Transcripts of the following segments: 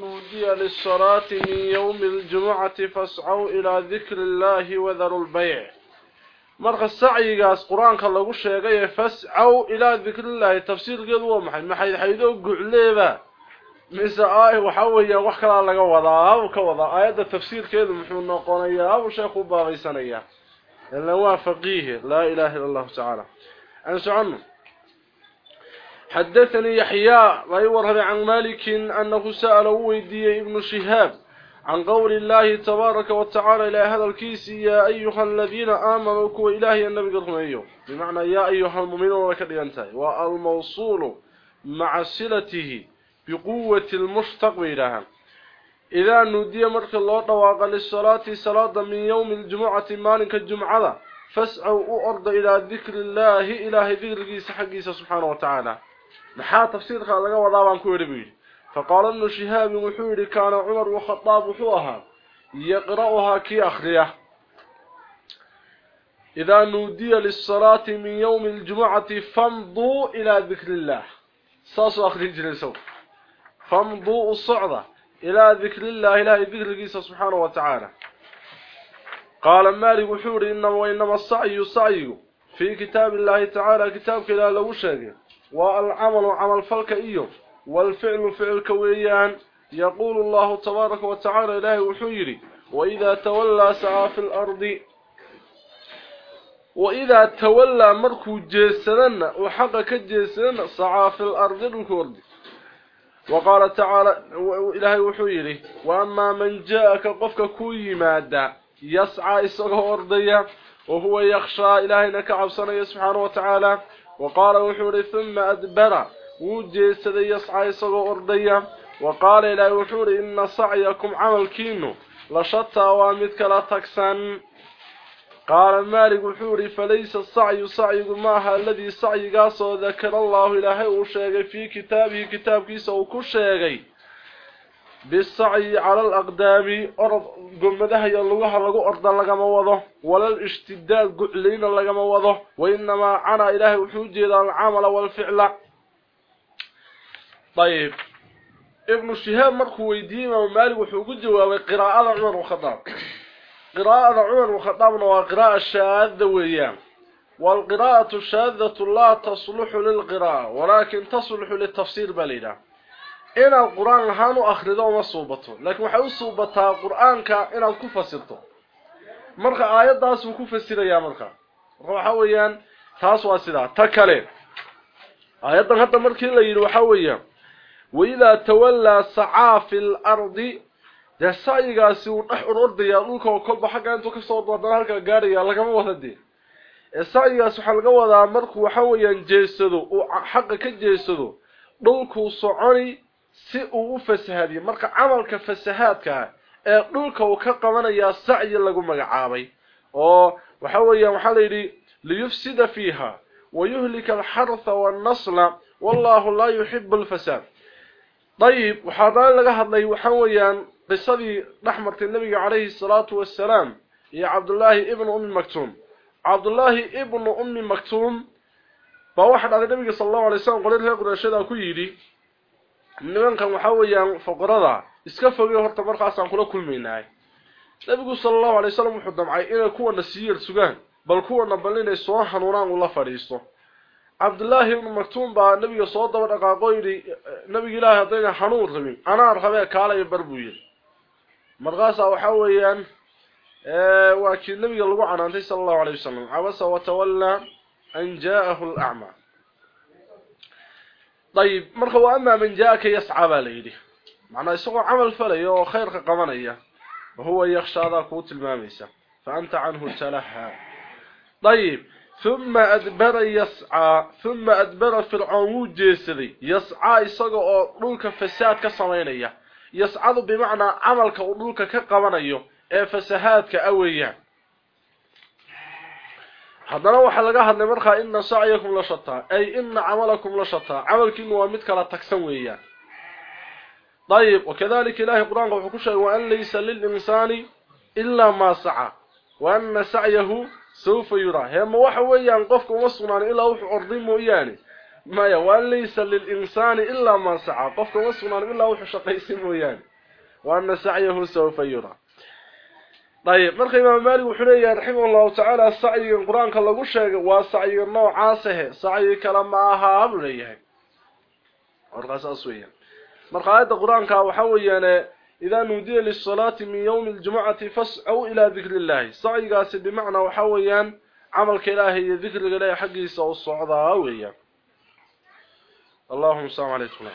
نودي للصلاة من يوم الجمعة فاسعوا إلى ذكر الله وذروا البيع. مرق السعي قاس قرآن قال لغو الشيقية فاسعوا إلى ذكر الله. تفسير قدوة محايد محايد حيدو قعليبا ميسا آي وحاوهي وحكرا لغا وضا وكوضا آيات التفسير كيدو محمد نقونيا أبو آيه شيخ باغي سنيا إلا فقيه لا إله إلا الله تعالى. أنسو عنه. حدثني يحيى غيور عن مالك أنه سأل ويدي ابن شهاب عن قول الله تبارك وتعالى إلى هذا الكيس يا أيها الذين آمنوا كو إلهي النبي قرميه بمعنى يا أيها المؤمنون وكذلك والموصول مع صلته بقوة المستقبل إذا نودي مرك الله طواق للصلاة صلاة من يوم الجمعة مالك الجمعة فاسعوا أرض إلى ذكر الله إلهي ذكر قيس حقيس سبحانه وتعالى. محا تفسير خالق وضعوان كوربيل فقال ابن شهاب وحوري كان عمر وخطاب وحوها يقرأها كي أخريه إذا نودي للصلاة من يوم الجمعة فامضوا إلى ذكر الله ساسو أخرين جلسوا فامضوا الصعدة إلى ذكر الله إلى ذكر القيسة سبحانه وتعالى قال مالك وحوري إنما وإنما السعي السعي في كتاب الله تعالى كتاب كلا لو شاقه والعمل عمل فلك إيوه والفعل فعل كويان. يقول الله تبارك وتعالى إلهي وحيري وإذا تولى سعى في الأرض وإذا تولى مركو جيسلن وحقك جيسلن سعى في الأرض الكرد وقال تعالى إلهي وحيري وأما من جاءك قفك كوي مادة يسعى إسره أرضية وهو يخشى إلهي نكعب سنة سبحانه وتعالى. وقال وحوري ثم أدبر. وجيسد يسعى إسره أرضية وقال إلهي وحوري إن سعيكم عمل كينو. لشتى وامدك لا تكسن. قال مالك وحوري فليس السعي سعي معها الذي سعي قاسو ذكر الله إلهي وشيغي في كتابه كتاب كيسا وكشيغي. بالسعي على الأقدام أرض قمدها يلوها لغو أرضا لغما وضه ولا الاشتداد قعلين لغما وضه وإنما عنا إلهي وحوجي العمل والفعل. طيب ابن الشهاب مركو ويديما ومالك وحوجي جوابي قراءة عمر وخطاب. قراءة عمر وخطاب وقراءة الشاذة ويام والقراءة الشاذة لا تصلح للقراءة ولكن تصلح للتفسير بلينا إن القرآن هانو أخرده وما صوبته لكن وحيو صوبتها قرآنك إن الكفسرته مرخى آيات داس وكفسر يا مرخى وحاويان تاس واسدا تكالي آيات هذا مرخى ليل وحاويان وإذا تولى سعى في الأرض dee sacyigaasi uu dhex urordayaa dhulka oo kolba xagga intuu kasoo doordana halkaa gaarayaa lagama wada dee ee sacyigaas waxaa laga wadaa markuu waxa weeyaan jeesado uu xaqa ka jeesado dhulkuu soconi si uu u fasahadiyo marka camalka fasahaadka ee dhulka uu ka qabanayaa sacyi lagu magacaabay oo waxa weeyaan waxaa la yidhi liyufsida fiiha wayuhlika alxartha wannasla wallahu laa yuxibu alfasaad dayib waxaa daan laga hadlay waxa weeyaan qisadii dhaxmartay nabiga calayhi salaatu wassalaam iyo cabdullaahi ibnu ummi maktuum cabdullaahi ibnu ummi maktuum baa waxa dhacday nabiga sala allahu alay slam qolay reer qurayshadaa ku yidhi nimankan waxaa weeyaan foqorada iska fogey horta markaasaan kula kulmaynahay nabigu sala allahu alay wasalam wuxuu damcay inay kuwana sii yar sugaan bal kuwana bal inay soo hanuunaan ula fadhiisto cabdullaahi ibnu maktuum baa nabiga soo daba dhaqaaqo yidhi nabiga ilaahay haddayna hanuun rabin anaan rabee kaalayo bar buu yidhi markaasaa waxaa weeyaan waa kii nabiga lagu canaantay sala allahu alayh wasalam cabasa watawallaa an jaa'ahu alacmaa طيب مرخ وأما من جاءك يسعى باليدي معنى يسوع عمل فلي وخير قمنية وهو يخشى ذا قوت الماميسة فأنت عنه تلهى. طيب ثم أدبر يسعى ثم أدبر في العمود جيسدي يسعى يسوع أولوك فساد كصمينية. يسعى بمعنى عمل أولوك كقمنية. إيه فسهادك أويان hadana waxa laga hadlay markaa inna sa'yakum la shataa ay inna amalakum la shataa amalkiinu waa mid kala tagsan weeyaan طيب وكذلك الله القرآن wuxuu ku sheegay wa an laysa lil insani illa ma sa'a wa anna sa'yahu سوف يرى هما waxa weeyaan qofka uma sugnaan ilaa wuxuu orday mooyaane maya waan laysa lilinsani ilaa maa saca qofka ma sugnaan ilaa wuxuu shaqaysi mooyaane waana sacyahu sawfa yura طيب مرخي إمام مالك وحنية رحمه الله تعالى السعي القران كان لو شيء وا النوع نوع عاصه. سعي كلام معها امريه ورقص اسويا مرخي هذا القران كان وحا ويانا إذا نودي للصلاة من يوم الجمعة فاسعوا إلى ذكر الله. سعي قاسي بمعنى وحا عمل كلاه ذكر الله حقي سو صودا ويا. اللهم صل عليكم سيدنا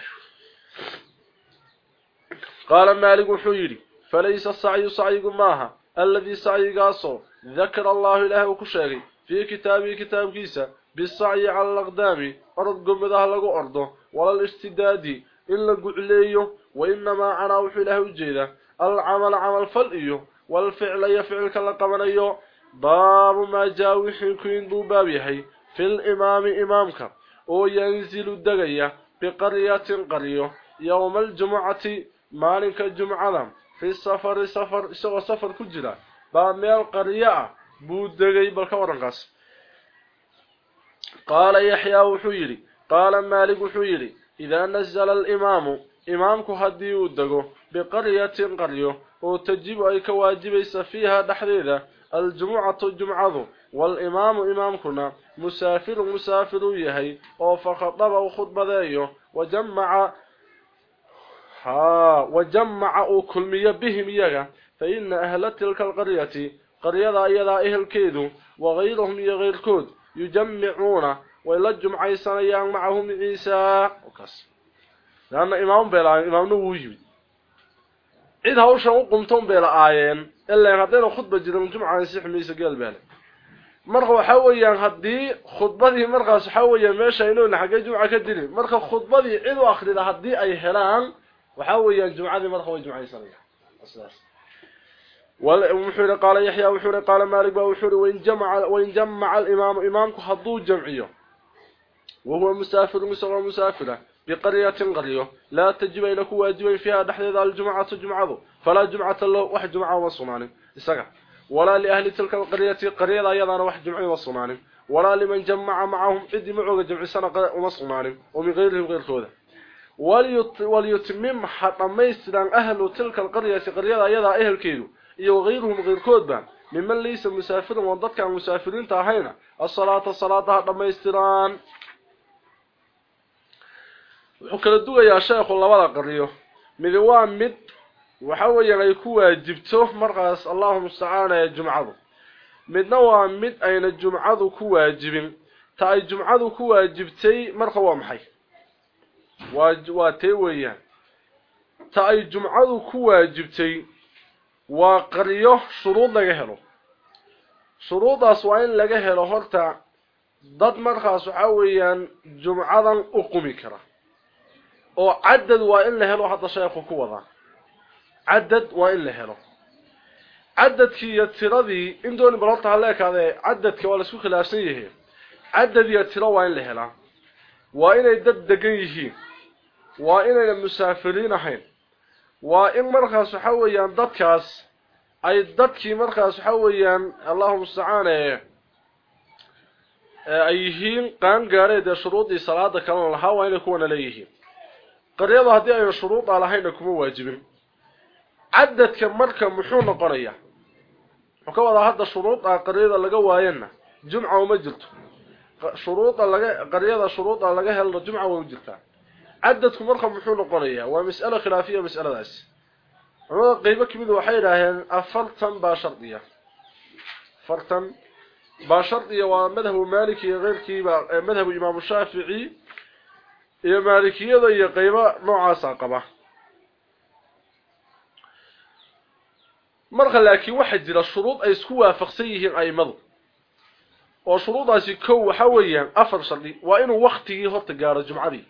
قال مالك الحويري فليس السعي سعي ماها الذي سعي قاصو. ذكر الله إله وكشاغي في كتابه كتاب كيسا بالسعي على الأقدام. أرد قمدها لغو أرضه ولا الاستداد. إلا قعليه وإنما عنا وحي له الجيدة العمل عمل فلئيه والفعل يفعل كالقبنيه باب ما جاء وحي كين دو بابيحي في الإمام إمامك. oo yanzilu dagaya biqaryatin qaryo yowma aljumucati maalinka ah buu degay bal ka warankaas qaala yaxyaa wuxuu yidhi qaala maalik wuxuu yidhi idaa nazala alimaamu imaamku haddii uu dego biqaryatin qaryo oo tajibu ay ka waajibaysa fiiha dhexdeeda aljumucatu jumcadu والإمام إمامكنا مسافر مسافر يهي أو فخطب خطبة وجمع ها وجمع كلمية بهم يغا فإن أهل تلك القرية قرية أيضا أهل كيدو وغيرهم يغير كود يجمعون وإلى الجمعة سنيان معهم عيسى. وكس لأن إمام بلا إمام نووي إذا هو شو قمتم بلا آيين؟ إلا هذين خطبة جدا من جمعة يسيح ميسا قال بالك marka waxa weeyaan hadii khudbadii markaas waxa weeyaan meesha inuu xagee jumca ka dili marka khudbadii cid u akhrida hadii ay helaan marka way jumcaysanayaan asaas wal wuxuu qala yahya wuxuu qala malik ba wuxuu weyn jamaa weyn jamaa al-imam imamku haduu jamciyo وهو مسافر مسافر مسافرة بقرية قرية. لا تجب لك واجبا فيها دحديد الجمعة الجمعة فلا جمعة له واحد جمعة وصنعني اسقع ولا لأهل تلك القرية قرية أيضا واحد جمعي وصنان. ولا لمن جمع معهم عد معوغ جمع سنة ومصنان ومن غيرهم غير كذا وليتمم حتى حطميسدان أهل تلك القرية في قرية يضع أهل كيدو إيو غيرهم غير كودبان ممن ليس مسافر وانضطك عن مسافرين تاهينا. الصلاة الصلاة حتى حطميسدان وحكرا الدوغة يا شيخ الله ولا قرية من مذوان مد. وحاول يكوى جبتوه مرقص. اللهم استعانى يا جمعة من مذوان مد أين الجمعة كوى جبن. تأي الجمعة كوى جبتي مرقوا محي. Waa tee weeyaan ta ay jumcadu ku waajibtay waa qariyo shuruud laga helo shuruudaas waa in laga helo horta dad markaas waxa weeyaan jumcadan u qumi kara oo cadad waa in la helo hadda sheekhu ku wadaa cadad waa in la helo cadadkii iyo tiradii in dooni balorta haleekaade cadadka waa la isku khilaafsan yahay cadad iyo tiro waa in la helaa waa inay dad degan yihiin weeyaan allahumma musta'aan ay yihiin qaan gaareed ee shuruudii salaada kala lahaa waa inay kuwana leeyihiin qaryada haddii ay shuruud lahayn kuma waajibin cadadka marka muxuu noqonayaa wuxuu ka wadaa hadda shuruuda qaryada laga waayana jumca uma jirto shuruuda laga qaryada shuruuda laga helo jumca waa jirtaa عددكم مرخم بحول القرية ومسألة خلافية ومسألة ذاس عمال قيبك منذ وحيدة أفرطن باشرطية. أفرطن باشرطية ومذهب مالكي غير كيبا مذهب إمام الشافعي يا مالكي يا قيبا نوعا ساقبة. مرخم لكي واحد دل الشروط أي سكوا فقسيه أي مضب وشروطه سيكو حويا أفر شرطي وإنه وقته هو التقارج معبي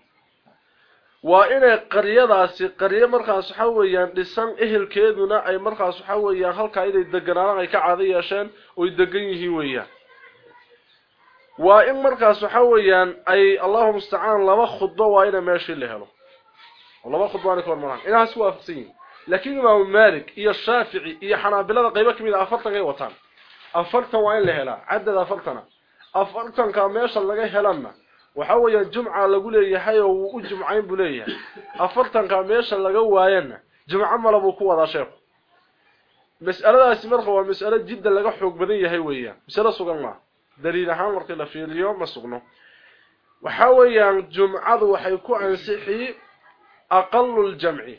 waxa weeyaan halka inay deganaadaan ay ka caado yeesheen oo ay degan yihiin weeyaan waa in markaas waxa weeyaan ay Allahu musta'aan laba khudbo waa ina meeshii la helo laba khudbo aan ka hormaraan inaas waafaqsan yihiin laakiin imaam maalik iyo shaafici iyo xanaabilada qaybo kamid ah afartan ay wataan afartan waa in la helaa cadad afartana afartanka meesha laga helana waxa weeyaan jumca lagu leeyahay oo u jumcayn buu leeyahay afartanka meesha laga waayana jumca mala buu ku wada sheekh mas'aladaasi marka waa mas'alo jidda laga xoog badan yahay weeyaan mas'alo sugan ma daliil ahaan markii la fiiriyo ma sugno waxa weeyaan jumcadu waxay ku ansixi aqallu jamci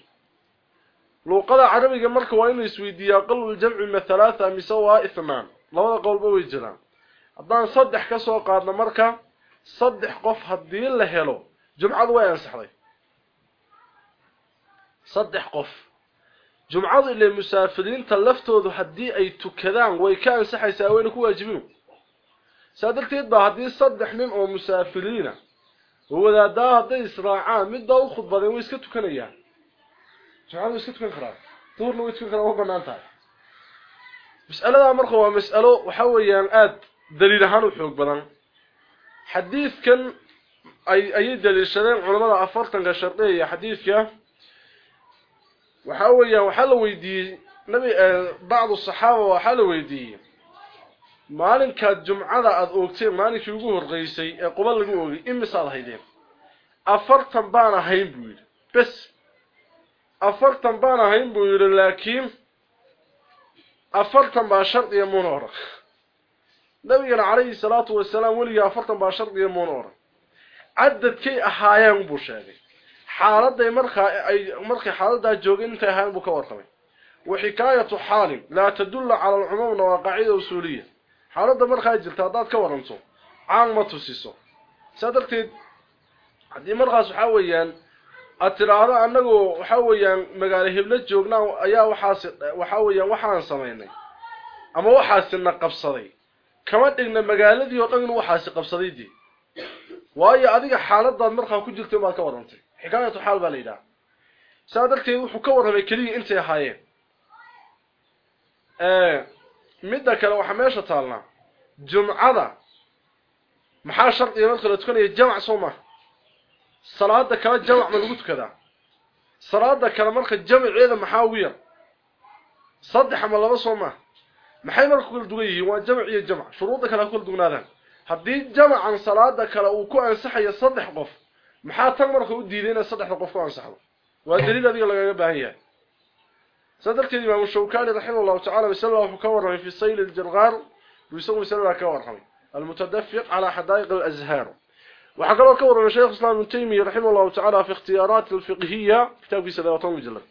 luqada carabiga marka waa inuu isweydiiyo aqallu jamci ma thalatha mise waa ithnaan labada qowlba way jiraan haddaan saddex ka soo qaadno marka way ansaxday saddex qof jumcadu ilaa musaafiriinta laftoodu haddii ay tukadaan way ka ansaxaysaa wayna ku waajibinu saa darteed baa haddii saddex nin oo musaafiriina oo wadaadaa hadday israacaan midbaa u khudbadeen way iska tukanayaan jumcadu way iska tukan karaan duhurna way tukan karaan waa banaan tahay mas'aladaa marka waa mas'alo waxa weeyaan aada daliil ahaan u xoog badan xadiidkan ay ayay daliishadeen culamada afartanka shardiya xadiidka. Waxa weeyaan waxa la weydiiyey nabi bacdu saxaaba waxa la weydiiyey maalinka jumcada aad oogteen maalinkii ugu horreysay ee quba lagu oogay imisaad haydeen. Afartan baan ahayn buu yidhi bes. Afartan baan ahayn buu yidhi laakiin afartan baa shardiya muuna wasalaam weligii afartan baa shardiya muuna oran cadadkay ahaayeen buu sheegay xaaladay markaa ay markay xaaladaa joogeen intay ahaayeen buu ka warramay وحكاية حال لا تدل على العموم وقاعدة أصولية حالة مرخى جلت هذا كورنتو عامة تسيسو سادرتيد haddii markaas waxa weeyaan aad tiraahdo anagu waxa weeyaan magaalo hebla joognaa ayaa waxaas waxa weeyaan kama dhigna magaaladii oo dhan waxaasi qabsaday dii waayo adiga xaaladaad markaa ku jirtay baad ka warantay xikaayatu xaal baa la yidhaha saa darteed wuxuu ka warramay keliya intay ahaayeen midda kale waxaa meesha taalnaa jumcada maxaa shardiga marka la tukanaya jamac soo maha salaada kale jamac ma lagu tukadaa salaada kale marka jamaceeda maxaa ugu yar saddex ama laba soo maha maxay marka kala dugan yihiin waa jamac iyo jamac shuruudda kale ku kala dugnaadaan haddii jamacan salaada kale uu ku ansaxayo saddex qof maxaa tan marka u diiday inay saddexda qof ku ansaxdo waa daliil adiga lagaga baahan yahay sadarteed imaamu shawkani raximahullahu tacaala masala wuxuu ka warramay fi sayl aljargaar buu isagu masalada ka warramay almutadafiq calaa xadaa'iq alazhaar waxaa kaloo ka warramay sheekh islaam ibnu taymiya raximahullahu tacaala fi ikhtiyaaraat alfiqhiya kitaabkiisa labaatan mujallad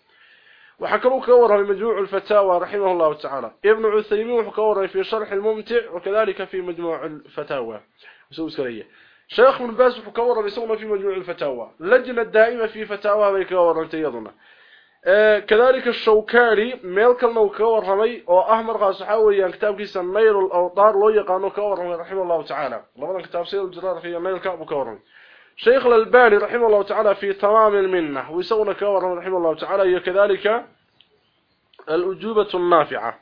alfataawa raximahullahu tacaala ibnu cuthaymiin wuxuu ka warramay fi sharxi almumtic wakadalika fi majmuuc alfataawa isagu iska leeyahay شيخ ابن باز وكور يسونا في مجموع الفتاوى. لجنة دائمة في فتاوى بيكور انتيضنا آه كذلك الشوكاني ميلكلنا وكور رمي وأحمر غاسحاوي كتاب كيسا نيل الأوطار لو يقانو كور رمي رحمه الله تعالى. لبدا كتاب سيد الجرار في نيل كاب وكور رمي. شيخ الألباني رحمه الله تعالى في تمام المنة ويسونا كور رمي رحمه الله تعالى كذلك الأجوبة النافعة.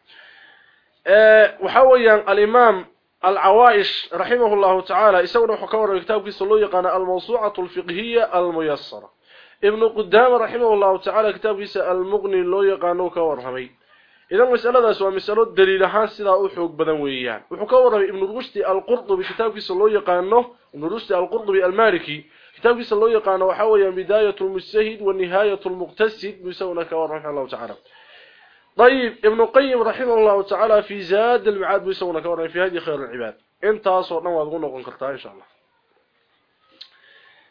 آه وحويا الإمام العوائش رحمه الله تعالى يسوون حكور كتاب كيسلو يقان الموسوعة الفقهية الميسرة. ابن قدام رحمه الله تعالى كتاب المغني لو يقانو كورهمي إذا مسألة سوى مسألة دليلها سيدا أحوك بدنويان وحكور ابن رشدي القرطبي كتاب كيسلو يقانو ابن رشدي القرطبي المالكي كتاب كيسلو يقانو حويا بداية المجتهد ونهاية المقتصد بيسونا كورهمه الله تعالى. طيب ابن القيم رحمه الله تعالى في زاد المعاد بيسونا كورا في هذه خير العباد. انت اصورنا واضغون نقول كرتا إن شاء الله.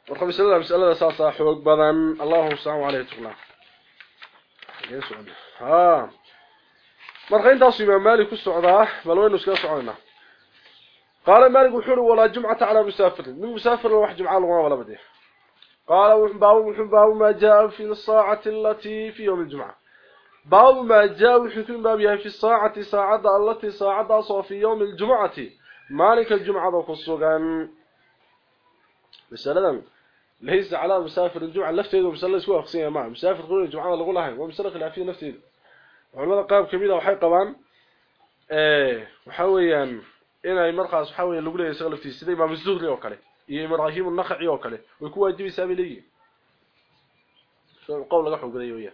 ورقم مسألة مسألة ساسا حوق بدن. اللهم السلام عليه تقنا ها. مرخ انت اصيب مالك السعودة بل وين نسكا سعودنا قال مالك وحور ولا جمعة على مسافر من مسافر واحد جمعة لغا ولا بديه قال وحباب ما جاء في الساعة التي في يوم الجمعة باب ما جاء وحكم باب يهي في الساعة ساعة التي ساعة في يوم الجمعة مالك الجمعة وخصوغان مسألة ليس على مسافر الجمعة لفتيد ومسألة سوى أخصية معه مسافر قول الجمعة لغو لها وعلماء قاب كبيرة وحي قبان إيه وحاويا إنا يمرخص وحاويا لغو لها يسغل لفتيد سيدي إمام الزهري وكالي إيه إبراهيم النخعي وكالي ويكون واجبي سابي لي قول لغا حق لي وياه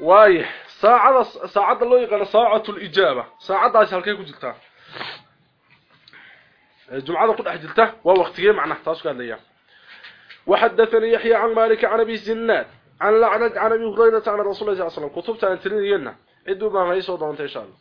واي ساعه ساعه لو يقال ساعه الاجابه ساعه halkay ku jirtaa. جمعه ku dhex jirta waa waqtigee macna taas ka hadlaya. وحدثني يحيى عن مالك عن ابي زناد عن لعنة عن أبي هريرة عن رسول الله صلى الله عليه وسلم. كتبت ان ترينا ادو ما هي سو دونت إن شاء الله.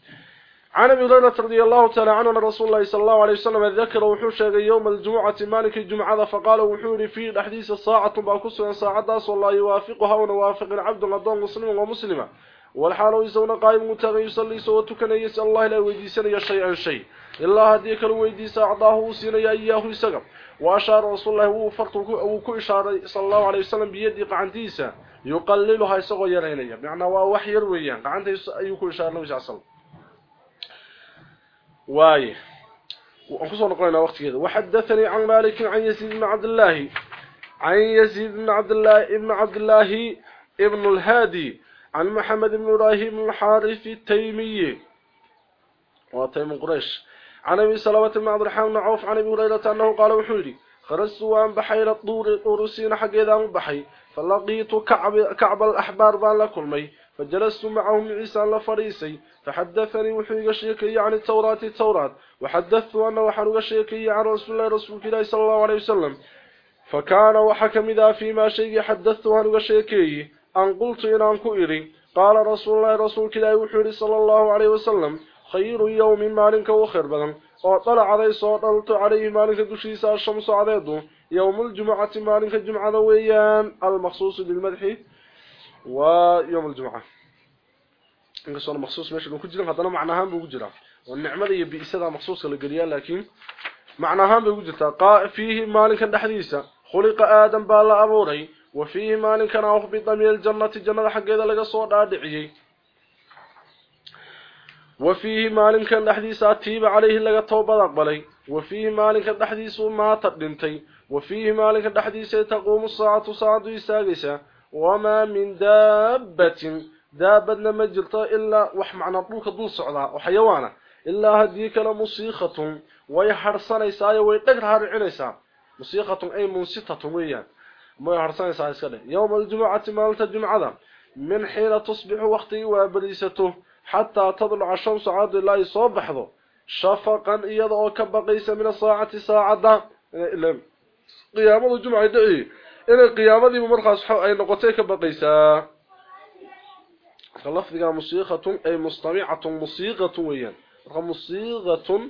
عن أبي هريرة رضي الله تعالى عنه أن رسول الله صلى الله عليه وسلم ذكر وحو شيغ يوم الجمعة مالك الجمعة فقال وحو في حديث الساعة باكسو ساعة والله يوافقها ونوافق العبد الضم مسلم ومسلمة. والحال يسون قائم متغي يصلي سو تكني يسأل الله لا ويديسن شيئا شيء إلا هدي كل ويديس سين إياه يسغ وأشار رسول الله وفرته وكو إشارة صلى الله عليه وسلم بيدي قعنتيسا يقللها يسغو يرينيا بمعنى وا وح ير ويان قعنتيس ايو كو إشارة لو جاسل واي. وانكسو نقولنا وقتيده وحدثني عن مالك عن يزيد بن عبد الله. عن يزيد بن عبد الله ابن عبد الله ابن الهادي. عن محمد بن إبراهيم الحارث التيمي وتيم قريش. عن أبي سلامة بن عبد الرحمن بن عوف عن أبي هريرة أنه قال وحولي خرجت وأن بحير الطور طورسين حق إذا بحي فلقيت كعب, كعب الأحبار بان لكلمي فجلست معهم عيسى لفريسي فحدثني وحي شيكي عن التوراة التوراة وحدثت أنه وحن شيكي عن رسول الله رسول الله صلى الله عليه وسلم فكان وحكم ذا فيما شيء حدثت أن قلت إن أنكو إري قال رسول الله رسول كلا وحوري صلى الله عليه وسلم خير يوم مالك وخير بدن. وطلع علي صوت عليه مالك دشيسا الشمس عديده يوم الجمعة مالك الجمعة ويان المخصوص بالمدح ويوم الجمعة. مخصوص ku jiraa oo nicmada iyo biisada maqsuuska la galiyaa laakiin macnahan bay ku jirtaa qaa fihi maalinkan dhaxdiisa khuliqa aadam baa la abuuray وفيه مالك كان أخبط من الجنة جنة حقيدة لغا صوت دادعي وفيه مالك كان الحديث أتيب عليه لغا توبة أقبلي. وفيه مالك كان الحديث ما تقدمتي. وفيه مالك كان الحديث تقوم الساعة ساعة يساقسة وما من دابة دابة لما إلا وحمعنا طولك دول صعدا وحيوانا إلا هديك لمصيخة ويحرصانيسا ويقدرها ما يهرسان يسعيس كده يوم الجمعة مالت الجمعة من حين تصبح وقته وبريسته حتى تضلع الشمس عاد لا يصبح ذو شفقا إيضا كبقيس من الساعة ساعة قيامة الجمعة دعي إن القيامة دي ممرخة صحو أي نقطة كبقيسة خلف ذيها مصيغة أي مستمعة مصيغة ويا مصيغة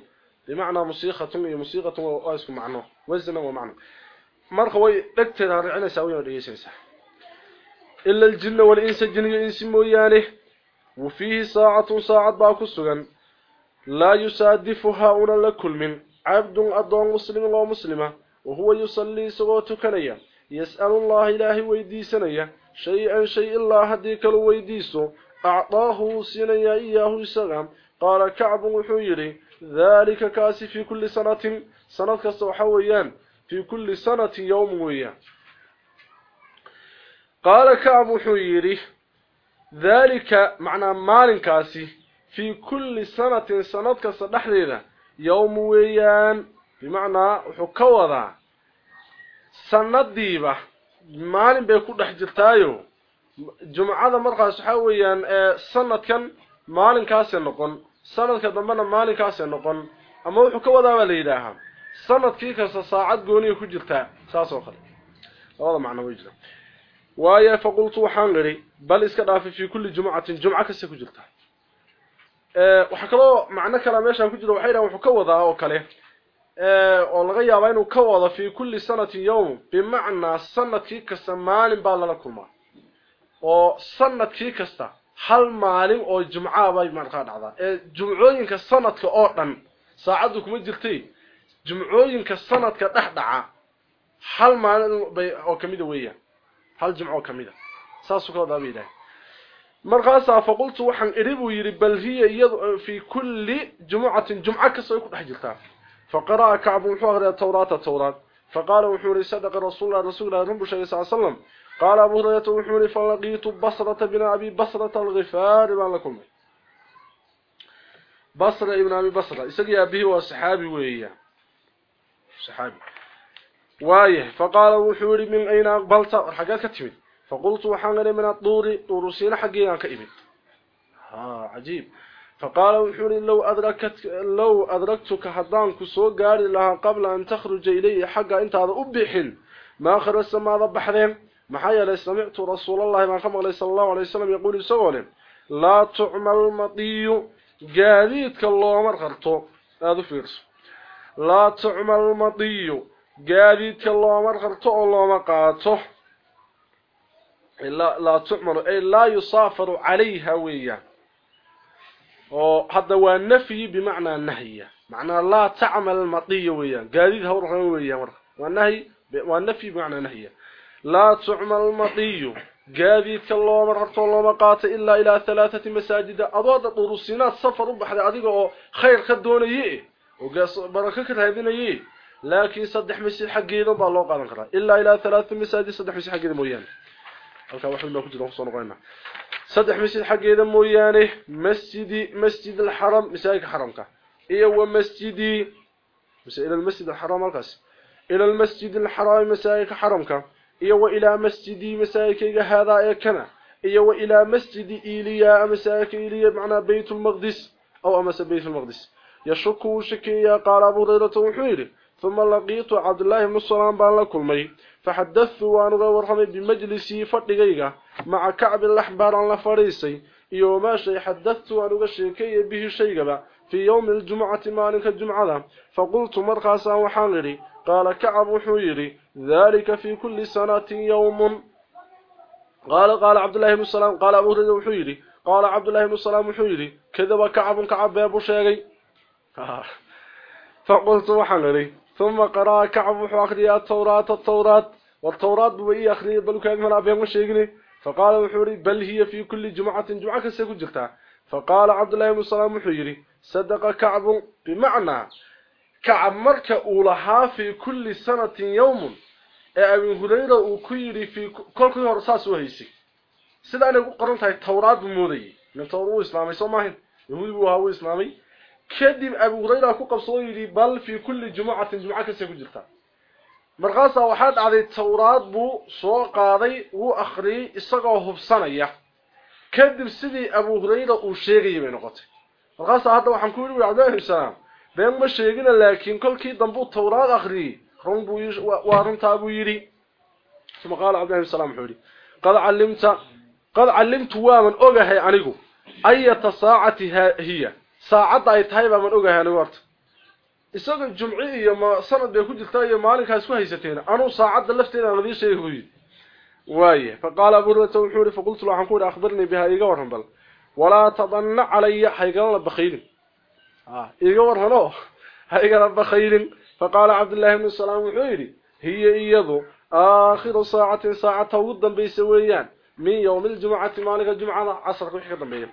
بمعنى مصيغة هي مصيغة وأسكم معنى. وزن ومعنى marka way dhagteeda ricinaysaa way dhageysanaysaa illa aljinna wal insa jinniga insi mooyaane وفيه ساعة ساعة باكو سغن لا يسادفها أولا لكل من عبد أدون مسلم ومسلمة وهو يصلي سغوت كنيا يسأل الله إلهي ويديسنيا شيئا شيء الله هديك ويديسو أعطاه سنيا إياه يسغم قال كعب وحيري ذلك كاسي في كل سنة سنة كسوحويان في كل سنة يوم ويا قال كعب وحيري ذلك معنى مالن كاسي في كل سنة سنة كصدحديدة يوم ويان بمعنى وحكوضا سنة ديبة مالن بيكو دحجرتايو جمعة مرقس حويان سنة كان مالن كاسي نقن سنة كدنبنا مالن كاسي نقن أما وحكوضا وليداها سنة كيكا ساعد قوني كجرتا ساسو خلي هذا معنى ويجنا وايا فقلت waxaan iri bal iska dhaafay fi kulli jum'atin jum'a kasta ku jirta ee waxa kale macna kala meesha ku jira waxay raad wuxuu ka wadaa oo kale oo laga yaabo inuu ka wado fi kulli sanatin yawm bimaana sanadkii kasta maalin baa la kulmaa oo sanadkii kasta hal maalin oo jum'a bay markaa dhacdaa ee jumcooyinka sanadka oo dhan saacadu kuma jirtay jumcooyinka sanadka dhex dhaca hal maalin bay oo kamid weeyaan hal jumco kamida saasu kala daabiyay markaas faqultu waxaan iribu yiri bal hiya iyadu fi kulli jum'atin jum'a kasoo ku dhex jirtaa faqara ka'b wuxuu akhriya tawraata tawraat faqala wuxuu ri sadaqa rasuulullah rabbi shallallahu alayhi wasallam qala abu hurairah wuxuu ri falaqitu basrata bin abi basrata al-ghifar baan lakum basra ibn abi basra isagii abihi waa saxaabi weeyaa saxaabi وايه فقال وحوري من أين أقبلت؟ حاجات كتمت فقلت وحانني من الطور طور سين حقي كإبت ها عجيب. فقال وحوري لو أدركت لو أدركتك حدان كسو غاري لها قبل أن تخرج إليه حقا أنت هذا أبحن ما خرج ما ضبحذين محايا سمعت رسول الله ما خمغ صلى الله عليه وسلم يقول سوالي. لا تعمل المطي الله لا تعمل المطي قاديتك الله مرغرتو الله مقاته. لا, لا تعمل أي لا يصافر عليها ويا. هذا هو النفي بمعنى النهي. معنى لا تعمل المطي ويا. قاديتها ورغم ويا والنهي والنفي بمعنى نهي لا تعمل rarto looma qaato ilaa ilaa halaathati masaajida adooda durusinaad safar u baxday adiga oo khayr ka doonaye وبركه كده بينيه لكن صدح مسجد حقيده ما لو قالن قرا إلا إلى ثلاث مساجد صدح مسجد حقيده مويان أو كان واحد ما كنت دوخ صونو قينا صدح مسجد حقيده موياني مسجد مسجد الحرم مساجد حرمك إيه هو مسجد مسائل المسجد الحرام القس إلى المسجد الحرام مساجد حرمك إيه والى مسجد مساجد هذا يا كما إيه والى مسجد إيليا مساجد ايليا معنى بيت المقدس. أو أمس بيت المقدس. Yashku shakiya qala abu hurairah wuxuu ثم لقيت عبد الله بن سلام بان لكلمي. فحدثت وأنا ورحمي بمجلسي فدغيغا مع كعب الأحبار ان لفريسي. iyo maashay xadadtu aan uga sheekay bihi shaygaba fi yawm aljum'ati maalinka jumcada faqultu marqaasa waxaan yiri قال كعب وحويري ذلك في كل سنة يوم. قال قال عبد الله بن السلام قال أبو هريرة وحويري قال عبد الله بن السلام وحويري كذب كعب كعب باب شيغي فقلت وحنري ثم قرأ كعب وحوخري التوراة التوراة والتوراة بوئي أخري بل كان من أبيهم شيغني فقال وحوري بل هي في كل جمعة جمعة كسيكو جرتا. فقال عبد الله بن السلام وحويري صدق كعب بمعنى. كعب مركة أولها في كل سنة يوم. أبي هريرة وكيري في كل كل رصاص وهيسي. سيدا أنا قرنت هاي التوراة بموذي من توراة إسلامي سماهن يهودي بوهاو إسلامي كذب أبو هريرة كو قبسو بل في كل جماعة جمعه كسي كجرتا مرقاسا واحد على التوراة بو صو قاداي أو أخري اسقو حبسنيا كدب سدي أبو هريرة أو شيغي مي نقطة. مرقاسا هدا وحن كو يري عبد الرحمن بين ما لكن كل كي دمبو تورات أخري. رون بو يش وارن تابو يري. ثم قال عبد الرحمن السلام حولي قد علمت قد علمت وامن اوغه أية ساعه هي؟ Saacada ay tahay baa man ogahay anigu horta isaga jumci iyo ma sanad bay ku jirtaa iyo maalinkaas ku haysateen anu saacada lafteeda aan idin sheegay buu waaye faqala abu hurayra wuxuu faqultu waxaan ku akhbarni biha iga waran bal wala tadanna alayya haygan la bakhiilin ah iga warano haygan la bakhiilin faqala abdullah ibn salam wuxuu yiri hiya iyadu aakhiru saacatin saacata ugu dambaysa weeyaan min yawm aljum'ati maalinka jumcada casrka wixii ka dambeeyay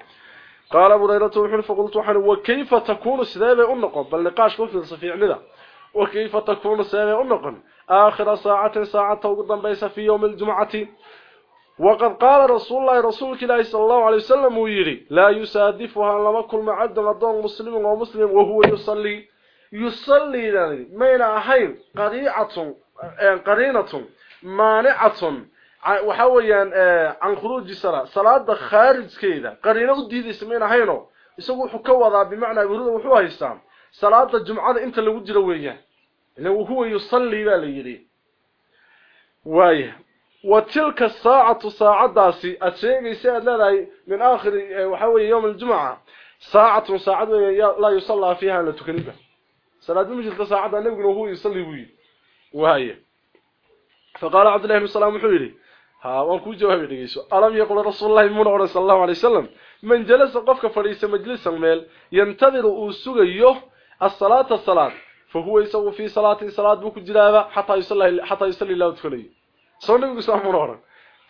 قال أبو هريرة وحن فقلت وحن وكيف تكون سيده النقم بل نقاش في صفيعنده وكيف تكون سيده النقم آخر ساعة ساعة وقدنبيس في يوم الجمعة. وقد قال رسول الله رسولك الله صلى الله عليه وسلم ويري لا يسادفها لما كل معد غضون مسلم ومسلم وهو يصلي. يصلي يعني ما ينهين قريعة قرينة مانعة. Waxa weeyaan aan khuruuji sala salaada khaarijkeeda qariino u diidaysa ma ahayno isagu wuxuu ka wadaa bimaana burida wuxuu haystaa salaada jumcada inta lagu jiro weeyaan inuu huwa yusalli baa la yiri waaya وتلك الساعة ساعة داسي أتشيغي سيد لدي من آخر وحوي يوم الجمعة ساعة ساعة لا يصلى فيها لتكنبه صلاة المجلس ساعة النبي هو يصلي وي وهي فقال عبد الله بن سلام حويري ها وانكو جوابي دغيسو ألم يقول رسول الله من صلى الله عليه وسلم من جلس قفك فريس مجلس ميل ينتظر وسغيو الصلاة الصلاة فهو يسوي في صلاة صلاة بك جلابة حتى يصلي حتى يصلي صلى الله عليه وسلم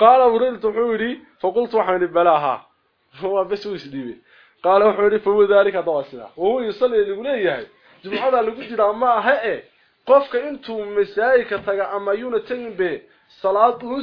قال ورلت حوري فقلت وحني بلاها هو بس وسديبي قال وحوري فهو ذلك دواسنا وهو يصلي لغليه جمعه لو جيرا ما ها qofka intuu masaajidka taga ama yuna tagin be salaad uu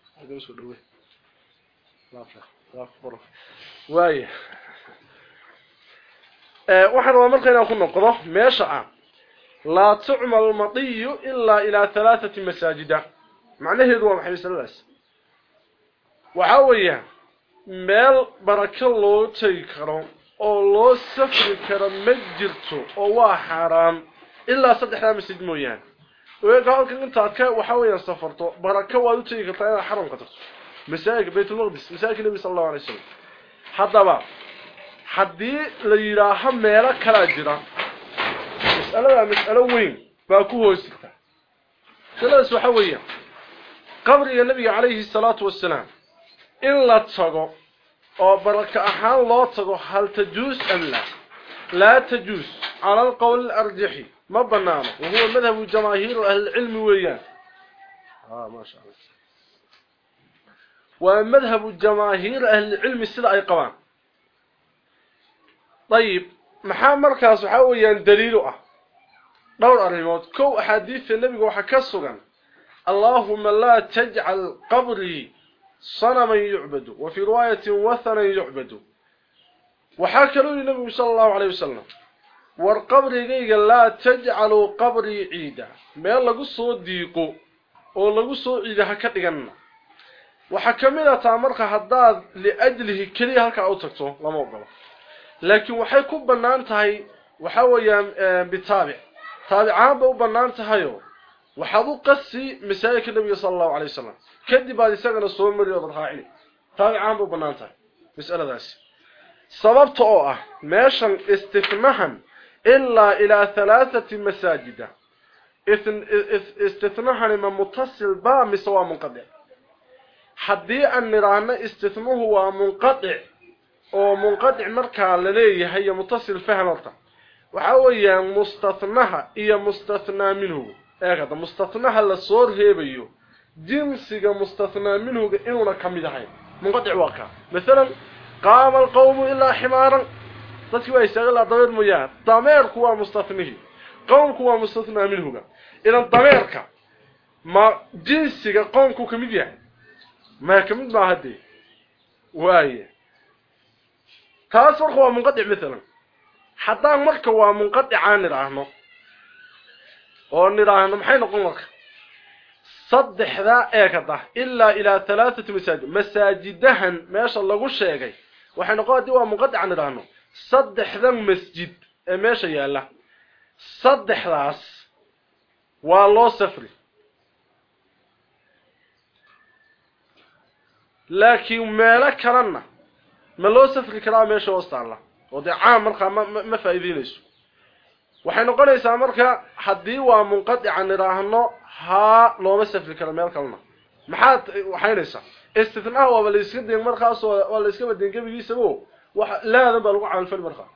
هذا وش هو؟ لافه لاف برف لا تعمل المطي إلا إلى ثلاثة مساجد. معناه هو محمد صلى الله عليه مال وحاويا ميل بركة لو تي كرم أو لو سفر كرم مجلته أو إلا صدح مسجد مويان ويقولك أنت أتك وحاوي سفرته بركة واد تجي قتايه حرم قدس مساك بيت المقدس. مساك النبي صلى الله عليه وسلم. حتى حدبا حدي ليراها ميله كلا جرا مساله مسألة وين؟ باكو باكوس ثلاث وحويه قبر النبي عليه الصلاة والسلام. إن لا تصغوا أو بركة احا لا تصغوا هل تجوز أم لا؟ لا تجوز. على القول الأرجحي. ما بنانا وهو مذهب الجماهير أهل العلم ويان آه ما شاء الله. ومذهب الجماهير أهل العلم السلاء قوان طيب محامر كاسو يعني دليل آه. دور الريموت كو أحاديث النبي وحكسرا اللهم لا تجعل قبري صنما يعبد وفي رواية وثنا يعبد. وحاكروا النبي صلى الله عليه وسلم. Ha ka dhiganna waxa kamida taa marka hadaad li ajlihi kaliya halka u tagto lama ogolo laakiin waxay ku banaan tahay waxa weeyaan bitaabic taabicaan ba u banaan tahayo waxaad u qasi masaajidka nabiga sallallahu alayhi wasallam kadib aad isagana soo mari oo raacini taabicaan ba u banaan tahay mas'aladaas sababta oo ah meeshan istithnahan illa ila thalathati masajida istithnahan ma muttasil ba miswa munqadi haddii an niraana istithnuhu waa munqadi oo munqadic markaa la leeyahay iyo mutasil fahm horta waxa weeyaan mustathnaha iyo mustathnaa minhu eegada mustathnaha la soo reebayo jinsiga mustathnaa minhu inuuna kamid ahayn munqadic waa ka midalan qaama alqawmu ilaa ximaaran dadkii waa isaga la dameer mooyaan dameerku waa mustathnihi qowmku waa mustathnaa minhuga idan dameerka ma jinsiga qowmku kamid yahay ma kamid ma hadee waaye taas marka waa munqadic midalan haddaan marka waa munqadicaan nidhaahno oo nidhaahno maxay noqon marka saddexdaa eegada ilaa ilaa halaathati masaajid masaajidahan meesha lagu sheegay waxay noqon haddii waa munqadican nidhaahno saddexdan masjid ee meesha yaalla saddexdaas waa loo safri. Laakiin meelo kalena ma loo safri karaa meesha hoostaalla oo dee caam markaa ma ma faa'iideynayso waxay noqonaysaa marka haddii waa munqadican nidhaahno haa looma safri karo meel kalena. Maxaad waxaynaysaa? Istithnaha waaba la iska dayn markaas waa la iska badin gebigiisabo لا ذنب لو عن في البرخه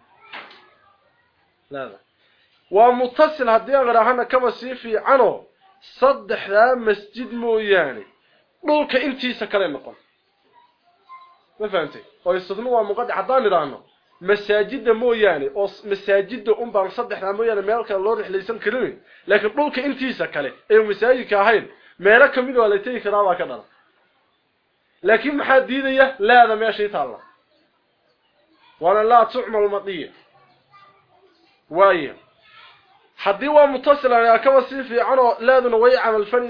لا ذا ومتصل هدي غير هنا كما سيفي عنو صدح لا مسجد موياني. دولك إنتي كلمه نقول ما فهمتي؟ أو يستدنوا ومقد حضان يرانا مساجد موياني. أو مساجد ان بان صدح ذا موياني. ميلك لو رخليسن كلمه لكن دولك إنتي كلمه اي مساجد كاهين. ميلك ميد ولا تي كرا با كدل لكن محديده لا ذا ما شيء الله haddii waa mutasilan yaa kaba sii fiican oo laaduna way camal fali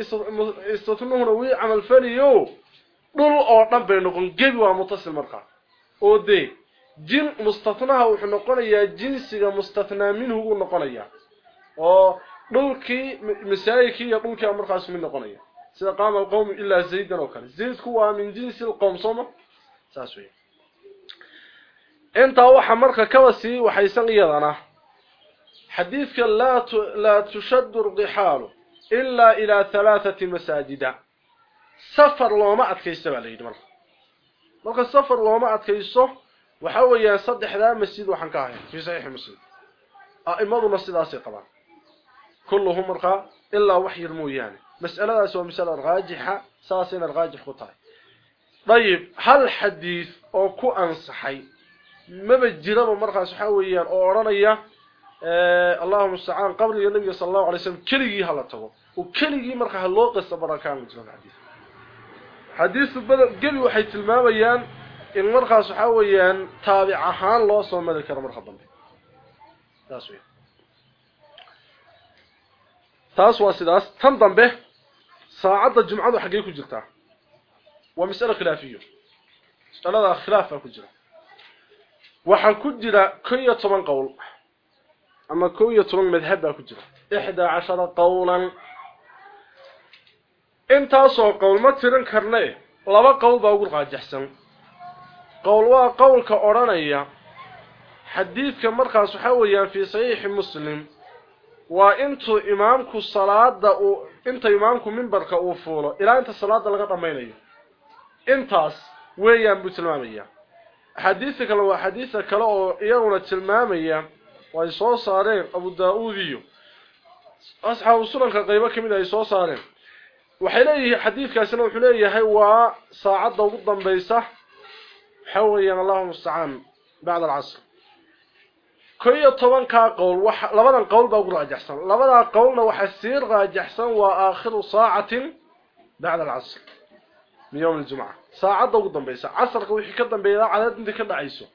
istithnuhuna way camal faliyo dhul oo dhan bay noqon gebi waa mutasil markaa oo dee jin mustathnaha wuxuu noqonayaa jinsiga mustathnaa minhu uu noqonayaa oo dhulkii masaajidkii iyo dhulkii markaas mid noqonaya sida qaama alqawmu ilaa zaydan oo kale zaydku waa min jinsi alqawm sooma saas weeye intaa waxa marka kaba sii waxaysan iyadana xadiidka laa laa tushaddu rixaalu ilaa ilaa halaathati masaajida safar looma adkaysto baa la yidhi marka marka safar looma adkayso waxa weeyaan saddexdaa masjid waxaan ka ahay fi saxiix muslim a'imaduna sidaasay qabaan kulluhum markaa ilaa wax yar mooyaane mas'aladaas waa mas'ala raajixa saasayna raajix ku tahay dayib hal xadiid oo ku ansaxay nabiga sallallahu alayhi wasallam keligii hala tago oo keligii marka ha loo qasto barakaan jiro xadiis xadiis badal gabi waxay tilmaamayaan in markaas waxa weeyaan taabic ahaan loo soo mari karo marka dambe taas weey taas waa sidaas tan dambe saacada jumcadu xagee ku jirtaa waa mas'ala khilaafiyo mas'alada khilaaf ku jira waxa ku jira 11 qowl ama 11 madhab ku jira 11 qowlan intaasoo qowl ma tirin karnay laba qowl baa ugu raajaxsan qowl waa qowlka oranaya xadiidka markaas waxa weeyaan fi sahih muslim waa intuu imaamku salaada uu inta imaamku minbarka uu fuulo ilaa inta salaada laga dhameynayo intaas weeyaan buu tilmaamaya حديثك لو حديثك لو يرون تلمامي ويسو صارين أبو داودي أصحاب السنة القيبة كمدة يسو صارين. وحليه حديثك سنة وحليه هو ساعد وضا بيسه حويا الله استعام بعد العصر. كي يطبن كاقول وح... لبدا القول بأقول أجحسن لبدا قولنا وحسير أجحسن وآخر ساعة بعد العصر. من يوم الجمعة. ساعة ضغطا بيسا عصر وحي كدن بيدا عدد انت كدعيسو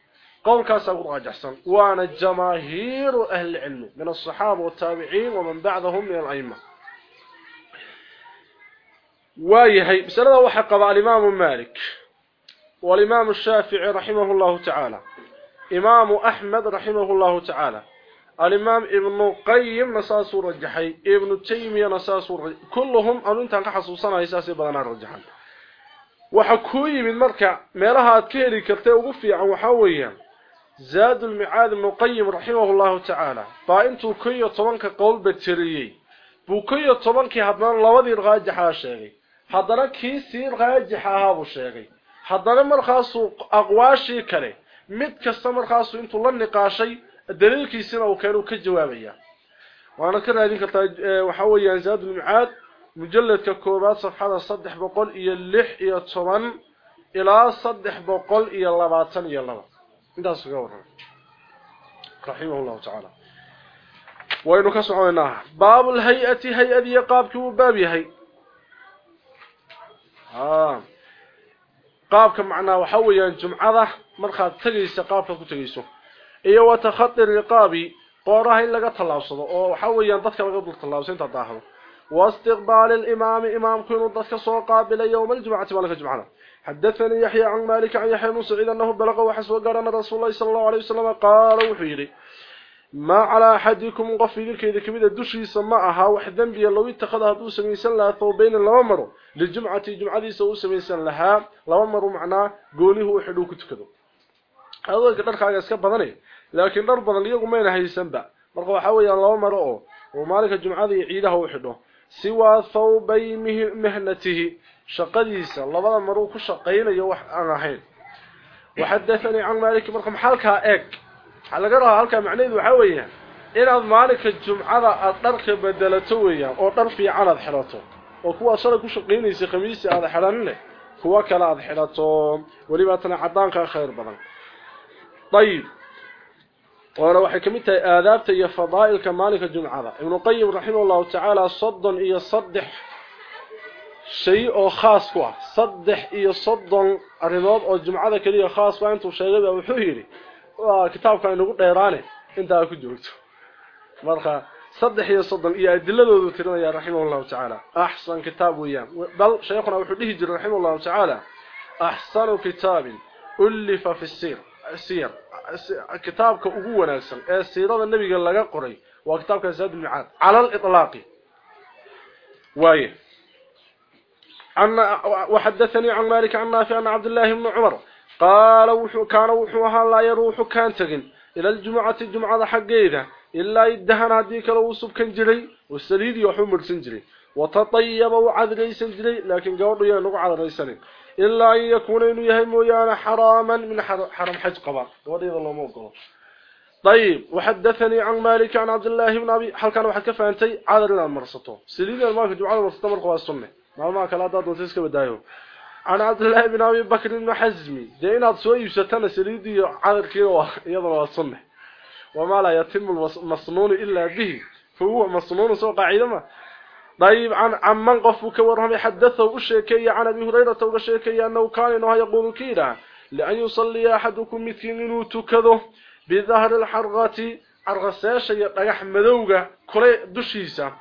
قول كاسا قول راجحسن وأنا جماهير أهل العلم. من الصحابة والتابعين ومن بعدهم من الأئمة. وايهي بسنة وحق الإمام مالك. والإمام الشافعي رحمه الله تعالى. إمام أحمد رحمه الله تعالى. الإمام ابن قيم نساس رجحي. ابن تيمية نساس رجحي. كلهم أنو انتان كحسوسنا إساسي بدنا رجحان وحكوي من مركع ميلها أتكيري كرتي وقفي عن وحاويا زاد المعاد ابن قيم رحمه الله تعالى فإنتو كي طبانك قول بكتيريي بو كي طبانك هدنا لودي الغاجحة شاقي هدنا كي سير غاجحة هابو شاقي هدنا مرخاصو أقواشي كري niqaashay daliilkiisina uu keenuu ka jawaabaya. Waana ka raadin kartaa waxa weeyaan zaad al-mu'aad mujalladka koobaad safxada 300 iyo 6 iyo 10 ilaa 300 iyo 20 iyo 2 intaas uga waran rahimahullah ta'ala waynu ka soconaynaa baabul hay'ati hay'adi qaabku baab yahay ah qaabka macnaa waxa weeyaan jumcada markaad tagaysa qaabka ku tagayso iyo wa takhatir riqabi qooraha in laga talaabsado oo waxa weeyaan dadka laga dul talaabsan inta daahdo واستقبال الإمام إمام كنو ضدك سوى قابل يوم الجمعة مالك جمعنا. حدثني يحيى عن مالك عن يحيى بن سعيد أنه بلغ وحسب قال رسول الله صلى الله عليه وسلم قال وحيري ما على أحدكم غفير كيدا كميدا دوشي سماعها واحد ذنبي لو اتخذها دو سميسان لها ثوبين لومرو للجمعة جمعة سو سميسان لها لومرو معناه قوله وحدو كتكدو. هذا كدر كاغا اسكا بدني لكن در بدن ma haysan ba marka waxa weeyaan laba maro u xidho siwa thawbay mihnatihi shaqadiisa labada maro ku shaqeynayo wax aan ahayn وحدثني عن مالك marka maxalka eeg laga rahaa halka macnaheedu waxa weeyaan inaad maalinka jumcada aad dharka bedelato weeyaan oo dhar fiican aad xirato oo kuwa shalay ku shaqeynaysa khamiisi aad xiranne kuwa kale aad xirato waliba tan cadaanka khayr badan طيب وأنا وحي كميتا اذابتا يا فضائل كمالك الجمعة ابن قيم رحمه الله تعالى صد اي صدح شيء خاص كوا صدح اي صد الرضاب أو الجمعة كليا خاص وانتو شغب أو حهيري وكتاب آه، كان نقول ديراني أنت أكو جوكتو مرخا. صدح اي صدن اي دلل ودترنا يا رحيم الله تعالى. أحسن كتاب ويا بل شيخنا وحده جرى رحيم الله تعالى. أحسن كتاب ألف في السير السير. Kitaabka ugu wanaagsan ee siirada nabiga laga qoray waa kitaabka Zaad al-Mi'ad ala al-itlaq waaye أن وحدثني عن مالك عن نافع عن عبد الله بن عمر. قال وحو كان وحوها لا يروح كان تغن إلى الجمعة الجمعة حقيدة إلا يدهن هذيك لو سبكن جري. والسليد يحو مرسن جري وتطيب وعذري سنجري لكن قول ينقع على ريسنين إلا أن يكون إنه يهم ويانا حراما من حرم حج قبا وريض الله موقعه طيب وحدثني عن مالك عن عبد الله بن أبي حال كان واحد كفانتي عذر لنا مرسطه سليد المالك جمعة مرسطه مرقوا السنة. ما ما كلا داد وتسك بدايو عن عبد الله بن أبي بكر بن حزمي. دي إناد سوى يبستان سريدي عدد كيلو يضرب الصنة وما لا يتم المصنون إلا به. فهو مصنون سوى قاعدة ما طيب عن عن من قفوا كورهم يحدثه وشيكي عن أبي هريرة وشيكي أنه كان إنه يقول كيدا لأن يصلي أحدكم مثل تكذه بظهر الحرغة عرغساشا يطيح مذوغا كلي دشيسا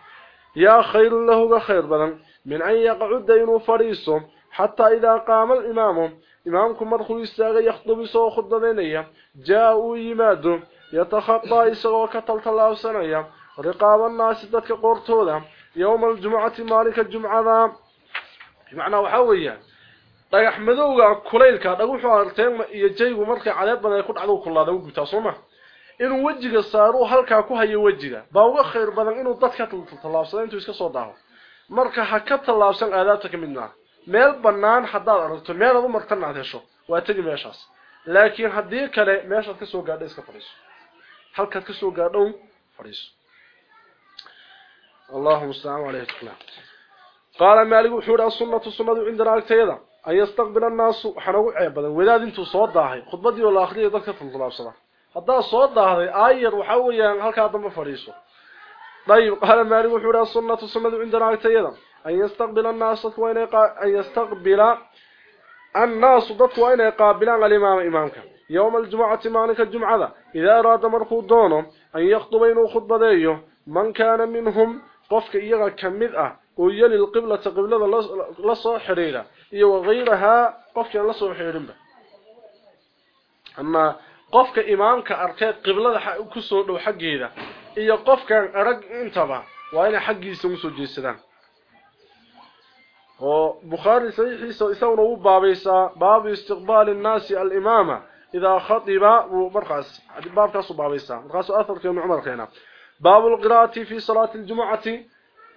يا خير له خير بدن من أن يقعد إنه فريسه حتى إذا قام الإمام. إمامكم مدخل يستاغي يخطب سوى خطبينيا جاءوا يمادوا يتخطى إسغوا كتلت الله سنيا رقاب الناس دتك قورتودا يوم الجمعة مالك الجمعة بمعنى ku dhacdo kullaada u gutaa Soomaa inuu wajiga saaro halka ku hayo wajiga baa uga khayr badan inuu dadka tallaabsado intuu iska soo daaho marka ha ka tallaabsan aadaabta kamidna meel banaan hadaad aragto meel aad u martan aad hesho waa tagi meeshaas laakiin hadii kale meeshaad ka soo gaadhay iska fadhiiso halkaad ka soo gaadho fadhiiso اللهم استعان عليه تقنا قال مالك وحور السنة السنة عندنا اكتيدا أن يستقبل الناس حنو عيبدا وداد انتو صوت داهي خطبتي ولا أخرية ذلك الطلاب صلاة هذا صوت داهي آير وحويا هلك هذا مفريسه طيب قال مالك وحور السنة السنة عندنا اكتيدا أن يستقبل الناس أن يستقبل الناس ضد وين يقابلان الإمام إمامك يوم الجمعة مالك الجمعة إذا أراد مرخو دونه أن يخطب إنه خطبة من كان منهم ah qiblada la soo xiriira iyo waqayraha qofka la soo xiriirinba ama qofka imaamka arkay qiblada ku soo dhow xageeda iyo qofkan arag intaba waa inay xagiisa u soo jeesadaan oo bukhari sahihiisa isaguna uu baabaysaa baab istiqbaal الناس الامامه اذا خطب ومرخص baabkaas uu baabaysaa markaas afarka umar keena باب القراءة في صلاة الجمعة.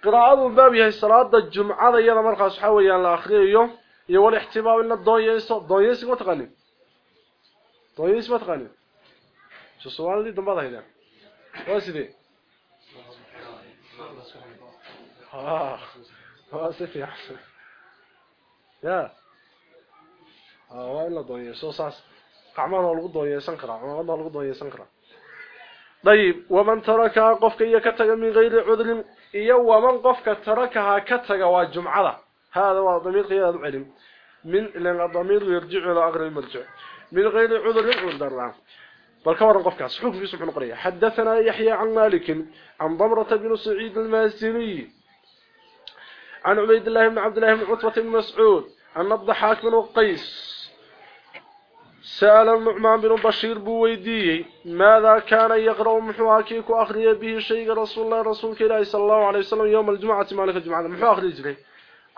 قراءة باب هي صلاة الجمعة يلا مرخص حويا الأخرية يولي احتباب إن الضويس الضويس ما تغني ضويس ما تغني شو السؤال دي؟ بعض هنا واسدي ها واسدي أحسن. يا. ها وين الضويس وصاص. قعمان والغو ضويس انقرأ قعمان والغو ضويس انقرأ طيب ومن تركها قفك إيا كتغ من غير عذر إيا ومن قفك تركها كتغ والجمعة. هذا هو ضمير قيادة علم من لأن الضمير يرجع إلى أغر المرجع. من غير عذر عذر بل كورا قفك. سحوك في سبحانه قرية حدثنا يحيى عن مالك عن ضمرة بن سعيد الماسري عن عبيد الله بن عبد الله بن عطوة بن مسعود عن الضحاك بن قيس سأل النعمان بن بشير بويدي ماذا كان يقرأ محواكيك وأخري به شيء رسول الله رسول الله صلى الله عليه وسلم يوم الجمعة؟ مالك الجمعة؟ محو أخري جري.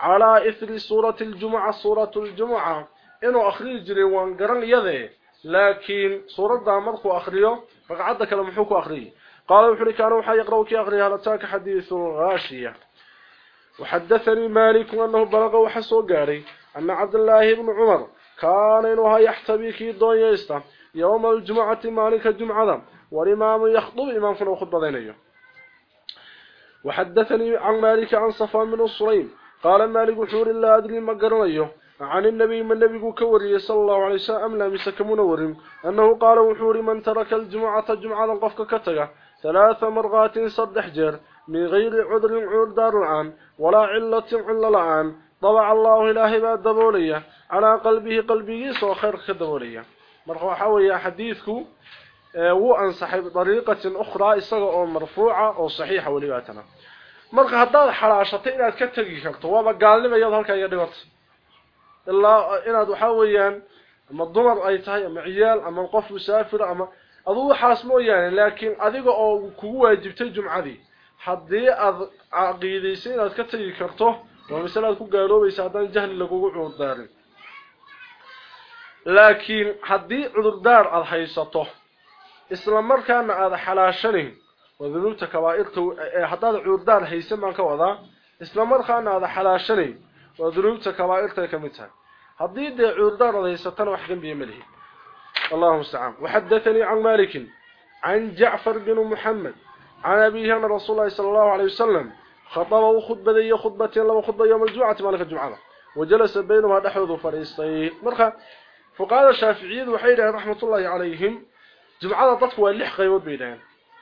على إثر سورة الجمعة سورة الجمعة. إنه أخري جري وانقرن يذي. لكن سورة دامرك وأخريه فقعدك لمحوك وأخريه قال وحري كانوا حي يقرأوك أخري هل أتاك حديث غاشية وحدثني مالك أنه بلغ وحسو قاري أن عبد الله بن عمر كان إنها يحتبي كي دويستا يوم الجمعة مالك الجمعة والإمام يخطب إمام فنو خطبة ذينيه وحدثني عن مالك عن صفان من الصليم قال مالك حور الله أدري ما قرنيه عن النبي من النبي كوري صلى الله عليه وسلم لا مسك منور أنه قال وحور من ترك الجمعة جمعة قفك كتغة ثلاث مرغات صدح جر. من غير عذر عذر دار العام. ولا علة عل العام. طبع الله إلهي بعد دبولية على قلبه قلبه سو خير كدبولية dariiqatin ukhraa isaga oo marfuuca oo saxiixa welibaatana marka haddaad xalaashatay inaad ka tegi karto waaba gaalnimo iyad halkaa iga dhigata ilaa inaad waxaa weeyaan ama dumar ay tahay ama ciyaal ama qof musaafir ama aduu waxaas mooyaane laakiin adiga oo kugu waajibtay jumcadii haddii aad caqiidaysay inaad ka tegi karto laakiin haddii cudurdaar aada haysato isla markaana aada xalaashanayn waa dunuubta kabaa'irta haddaad cudurdaar haysan baan ka wadaa isla markaana aada xalaashanayn waa dunuubta kabaa'irta ay ka mid tahay haddii dee cudurdaar aada haysatana wax dembiya ma lihi allahu mustacaan waxadathanii can malikin can jacfar binu muxamed can abiihi ana rasuul lahi sala allahu alayh wasalam خطبه خطبة خطبتين لو خطبه يوم الجمعة مالك الجمعة. وجلس بينهما دحوذ فريستي مرخا فقال الشافعيين وحيدا رحمة الله عليهم جمعة تطوى اللح قيبود بيدان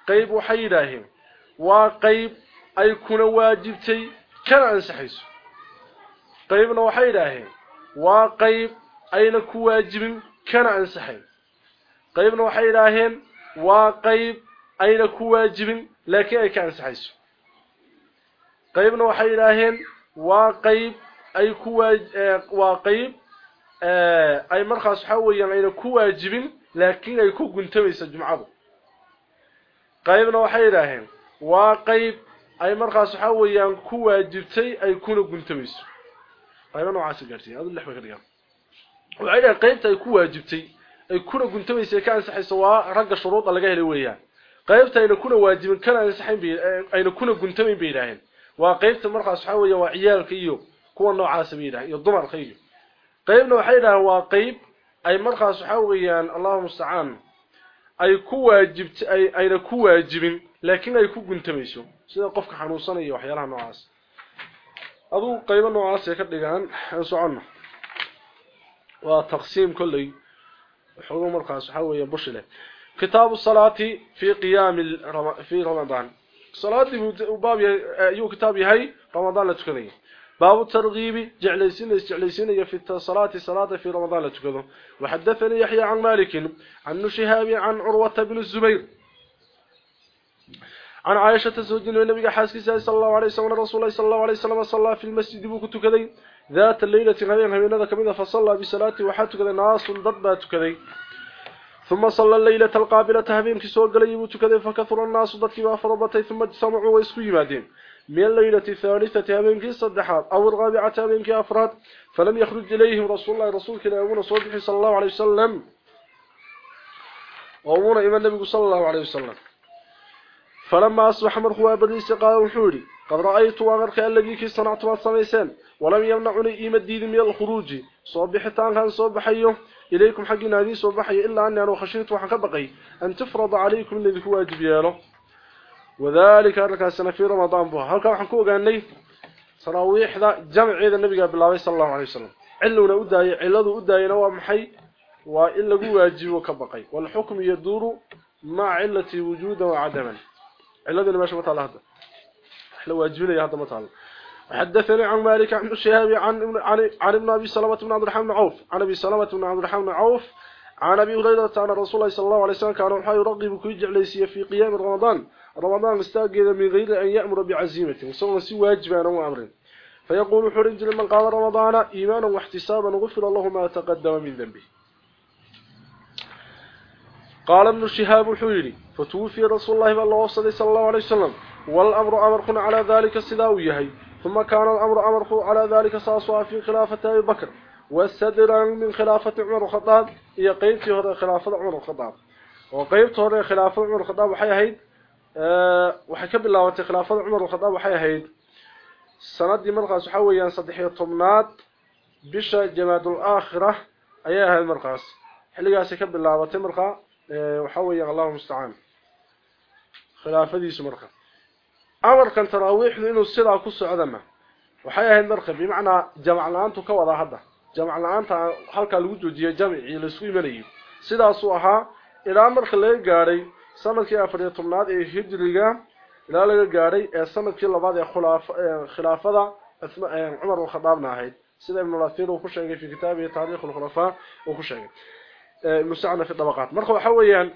قيب وحيداهم. وقيب أي كون واجبتي كان أنسحيس. قيبنا وحيداهم وقيب أين كواجب كان أنسحين قيبنا وحيداهم وقيب أين كواجب لكن كان قيبنا وقيب أي كواجب وقيب ku waajibin laakiin ay ku guntamayso jumcadu qaybna waxay yiraahdeen waa qayb ay markaas waxa weeyaan ku waajibtay ay kuna guntamayso qaybna noocaas gaartay adu lix bay ka dhigaan waxay yiraahdeen qaybta ay ku waajibtay ay kuna guntamayso ka ansaxayso waa ragga shuruuda laga helay weeyaan qaybta ayna kuna waajibin kana ansaxayn bay ayna kuna guntamayn bay yiraahdeen وقيبت مرخ أصحابه وعيالك إيه كوى النوع عاسبينه يضمر خيه قيبنا وحيدا هو قيب أي مرخ أصحابه اللهم استعان أي كوى جبت أي, أي كوى جبن لكن أي كوى قنت ميسو. سيدا قفك حنوصاني وحيالها النوع عاس أضو قيبا النوع عاس يكدقان أنسوعنا وتقسيم كلي حقوق مرخ أصحابه بشلة كتاب الصلاة في قيام في رمضان. Salaati uu baab yahay kitaab yahay ramadan la tukaday باب الترغيب جعليسين استعليسين في الصلاة صلاة في رمضان لتكذو وحدثني يحيى عن مالك عن شهاب عن عروة بن الزبير. عن عائشة زوج النبي حاسك صلى الله عليه وسلم رسول الله صلى الله عليه وسلم صلى في المسجد بوكت كذي. ذات الليلة غير هبينة كمذا فصلى بصلاة وحات كذي ناس ضبات كذي ثم صلى الليلة القابلة هبين كسوق قليب كذي فكثر الناس ضدك وفرضتي ثم سمعوا ويسكوا يمادين من الليلة الثالثة هبينك الصدحات أو الرابعة هبينك أفراد فلم يخرج إليهم رسول الله رسول كلا صدحي صلى الله عليه وسلم. وأمون إيمان النبي صلى الله عليه وسلم. فلما أصبح مرخوا بريس قال وحوري قد رأيت وغرك الذي كي صنعت والسميسان ولم يمنعني إيمة ديد من الخروج. صبحتان كان صبحيه إليكم حقنا هذه صبحي إلا أني أنا خشيت وحن بقي أن تفرض عليكم الذي هو واجب ياله وذلك أرك سنة في رمضان بها هل كان حكوه قال صراويح ذا جمع عيد النبي بالله صلى الله عليه وسلم. علونا أداي علده أداي نوى محي. وإلا هو واجب وكبقي. والحكم يدور مع علة وجودا وعدما علده ما شمت على هذا. إحنا واجبنا هذا مثلا حدثني عن مالك عن الشهاب عن عن عن ابن أبي سلمة بن عبد الرحمن عوف. عن أبي سلمة بن عبد الرحمن عوف. عن أبي هريرة أن رسول الله صلى الله عليه وسلم كان يرغب كي جعليسيه في قيام رمضان. رمضان استاجد من غير أن يأمر بعزيمة. وصوم سي واجبا وامر فيقول حرج من قال رمضان إيمانا واحتسابا غفر الله ما تقدم من ذنبه. قال ابن الشهاب الحويري فتوفي رسول الله صلى الله عليه وسلم. والأمر أمر على ذلك السداويه ثم كان الأمر أمر على ذلك صاصوا في خلافة أبي بكر والسدر من خلافة عمر الخطاب هي قيبته هذا خلافة عمر الخطاب. وقيبته هذا خلافة عمر الخطاب وحي هيد أه وحكب الله وتي خلافة عمر الخطاب وحي هيد. سندي مرقس حويا صدحية طمنات بشا جماد الآخرة أيها المرقس حلقاس كب الله وتي مرقا أه وحويا الله المستعان. خلافة ديس مرقا amarkan taraawiixdu inuu sidaa ku socdama waxay ahayd marka bimacnaa jamac la-aantu ka wada hadda jamac la-aanta halkaa lagu joojiyay jamcii laisku imanayo sidaasuu ahaa ilaa marka laga gaadhay sanadkii afariyo tobnaad ee hijriga ilaa laga gaadhay ee sanadkii labaad ee khilaafada cumar alkhadaabna ahayd sida ibnu lathir uu ku sheegay fi kitaabihi taariikh alkhulafaa uu ku sheegay ibnu sacna fi dabaqaat marka waxa weeyaan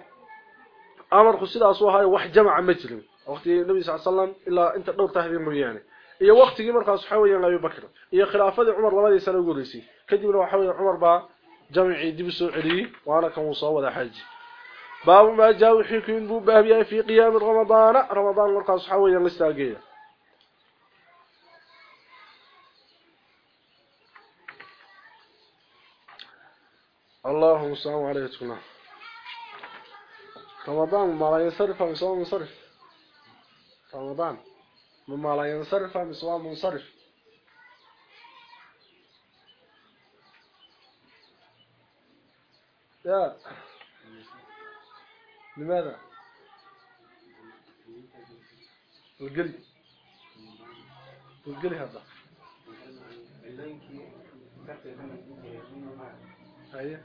amarku sidaasuu ahaa wax jamaca ma jirin waqti nabi sallallahu alayhi wasallam ila inta dhowr tahdii mooyaane iyo waqtigii markaas waxa weeyaan Abu Bakr iyo khilaafadii Umar labadii sano ugu horeysay kadibna waxa weeyaan Umar baa jamci dib soo celiyay waana kan uu soo wada xaji baabu ma jaa wixii ku inuu baabiyaa fi qiyaam ramadaan ramadaan markaas waxa weeyaan listaageeya اللهم صل على سيدنا رمضان ما لا ينصرف عن صوم منصرف رمضان. مما لا ينصرف صوم منصرف. يا. لماذا؟ القلي القلي هذا. هيا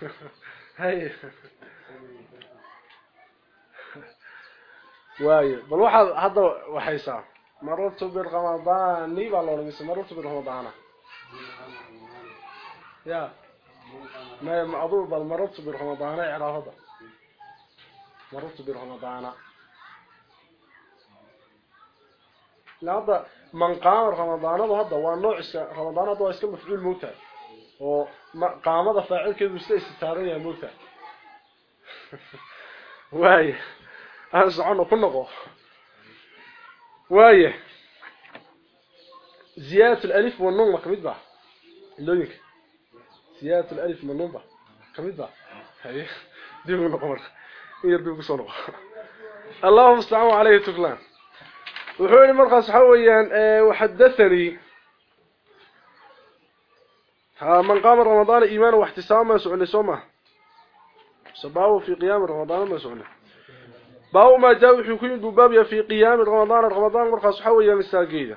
هيا واي. بل واحد هذا وحيسا. مررت برمضان ني بالله لمس مررت برمضان يا. ما أظن بل مررت برمضان هذا مررت برمضان هذا من قام رمضان هذا هو نوع رمضان هذا اسمه مفعول موتى وقامه فاعل كده استثارين يا موتى واي أنا سعونه كنقو واي زيادة الألف والنون كميد با اللونيك زيادة الألف والنون با كميد با هاي دي من نقمر يردو بصنو اللهم استعاموا عليه تقلان وحولي مرقص حويا وحدثني من قام رمضان إيمانا واحتساما سؤال سوما سباو في قيام رمضان ما سؤال باو ما جاء حكيم ببابيا في قيام رمضان رمضان مرقص حويا مساقيدة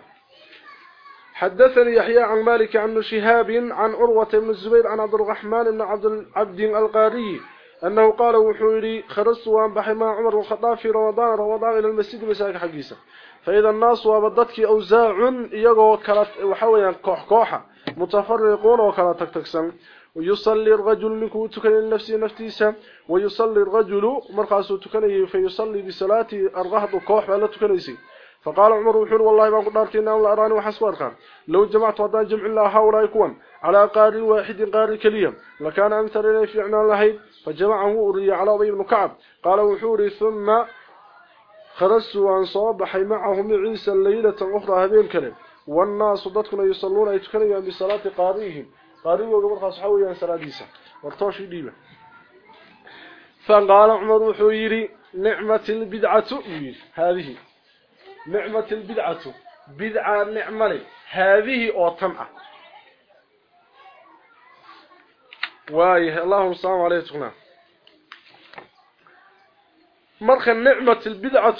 حدثني يحيى عن مالك عن شهاب عن عروة بن الزبير عن عبد الرحمن بن عبد العبد القاري أنه قال وحوري خرجت وأن بحي مع عمر والخطاب في رمضان رمضان إلى المسجد مساك حقيسة. فإذا الناس وابدتك أوزاع يقو كلت وحويا كوح كوحة. متفرقون وكلا تكتكسن. ويصلي الرجل منكم تكن لنفسه نفتيسا. ويصلي الرجل مرقاسه تكنيه فيصلي بصلاة الرهض كوح ولا تكنيسي فقال عمر وحور والله ما قدرت ان لا أراني وحسب اركان لو جمعت وضع جمع الله هؤلاء يكون على قاري واحد قاري كليا. لكان أمثل لي في عنان الله فجمعه اري على ابي بن كعب. قال وحوري ثم خرجت وان صباحي معهم عيسى الليلة أخرى هذين كلام والناس ضدكنا يصلون يتكلمون بصلاة قاريهم قاريهم مرخص حويا سلاديسا ورتوشي ديبة. فقال عمر وحويري نعمة البدعة هذه. نعمة البدعة. بدعة نعمة هذه أوتمعة وايه اللهم صل عليه وسلم مرخ نعمة البدعة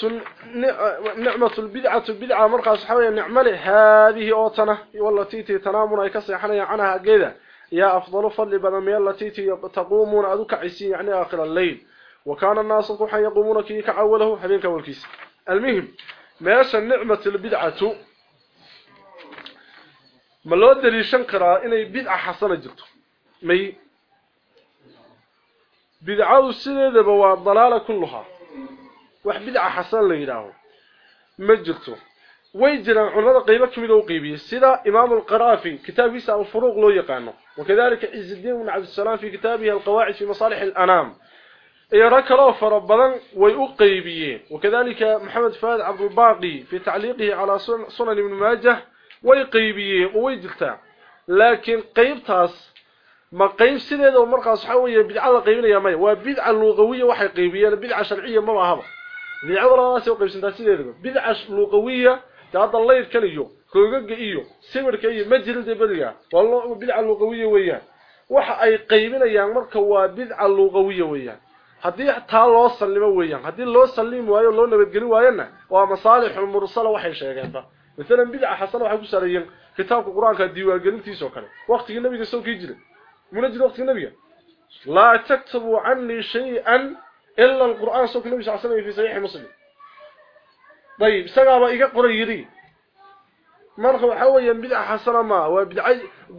نعمة البدعة بدعة مرخ صحوية نعمة هذه أوتنا والتي تنامون يكسيحنا عنها قيدة. يا أفضل فضل بدمي التي تقومون. أدوك عسين يعني آخر الليل. وكان الناس قحا يقومون كي كعوله حبينك والكيس المهم meesha nicmatu lbidcatu ma loo daliishan karaa inay bidca xasana jirto may bidcadu sideedaba waa dalaala kulluhaa wax bidca xasan la yidhaaho ma jirto way jiraan culimada qaybo ka mid oo qeybiyey sida imaam alqaraafi kitaabkiisa alfuruuq loo yaqaano wakadalika cizudiin bn cabdisalaam fi kitaabihi alqawaacid fi masaalix alanaam إيرا كلو فربضان ويقيبيه وكذلك محمد فهد عبد الباقي في تعليقه على سنن ابن ماجه ويقيبيه ويجلتا لكن قيبتاس ما قيب سيده ومرقاس حويه بدعه قيبنيا ما waa bidca luqawiya waxay qeybiyeen bidca sharciya ma aha bidca walaas oo qeybsantaa sideeda bidca luqawiya taada leer kaliyo koogaga iyo sawirka iyo majilda bariga wallo bidca luqawiya weeyaan waxa ay qeybinayaan marka waa bidca luqawiya weeyaan haddii taa loo sallimo weeyaan haddii loo sallim waayo loo nabadgelin waayana waa masaalixul mursala waxay sheegeenba midalan bidca xasan waxa ku sareeyeen kitaabka quraanka diiwaangelintiisa oo kale waqtigii nabiga soo kii jiray muna jiro waqtigii nabiga la taktubu anni shay'an illa alquran soo kii nabiga sallallahu alayhi fi sahih muslim طيب isagaaba iga qoray yiri marka waxa weeyaan bidca xasana ma waa bidca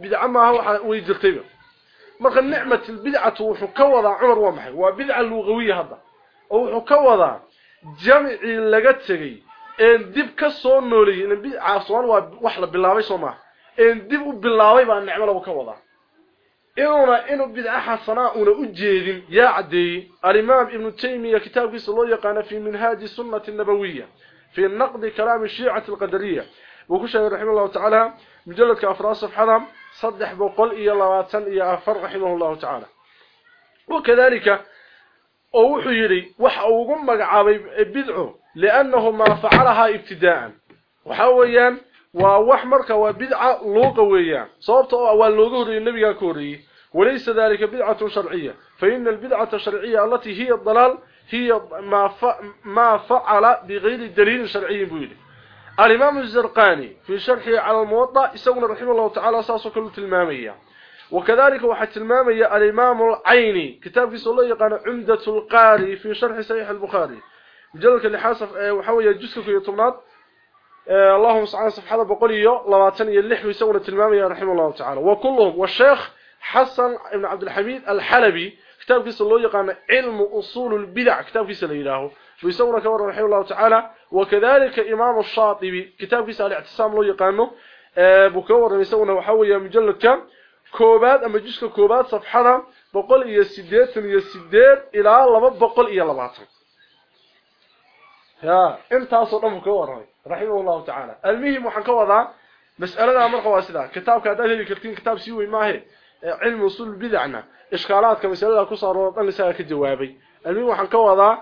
bidca ma waxa way jirtayba marka nicmatul bid'atu wuxuu ka wadaa umar waa maxay waa bidca luqawiya hadda oo wuxuu ka wadaa jamci laga tagay ee dib ka إنه بدعة بدعا حسناؤنا أجير يعدي الإمام ابن تيمية كتابه صلى الله يقان في منهاج سنة النبوية في النقد كلام الشيعة القدرية وكشه رحمه الله تعالى مجلد كأفراس الحرم صدح بقول إيا الله واتن إيا أفر رحمه الله تعالى وكذلك أوحيري وحأوغمك عبي بدعو لأنه ما فعلها ابتداء وحاوليان مقعابي بدعو لأنه ما فعلها ابتداء وحاويا ووحمرك وبدعة لوقويا صوبته أول لوقوري النبي كوري وليس ذلك بدعة شرعية فإن البدعة الشرعية التي هي الضلال هي ما, ف... ما فعل بغير دليل شرعي بيلي الإمام الزرقاني في شرحه على الموطأ يسونا رحمه الله تعالى أساسه كل تلمامية وكذلك واحد تلمامية الإمام العيني كتاب في صلى يقال عمدة القاري في شرح صحيح البخاري مجلد اللي حاسف وحاول يجسك في يطمنات اللهم سبحانه لباتن يلح ويسونا تلمامية رحمه الله تعالى. وكلهم والشيخ حسن بن عبد الحميد الحلبي كتاب في صلى يقال علم أصول البدع كتاب في الله ويسونا رحمه الله تعالى وكذلك إمام الشاطبي كتاب في سال اعتصام لو يقانه بكور يسونا وحويا مجلد كم؟ كوبات أما جسك كوبات لما بقول إيا لباطن يا انت أصلا مكور رحمه الله تعالى المهم وحن ذا مسألة أمر قواسدا كتاب كادات كرتين كتاب سيوي ما هي علم وصول البدعنا إشكالات كمسألة كسر ورطان لساك كجوابي المهم وحن ذا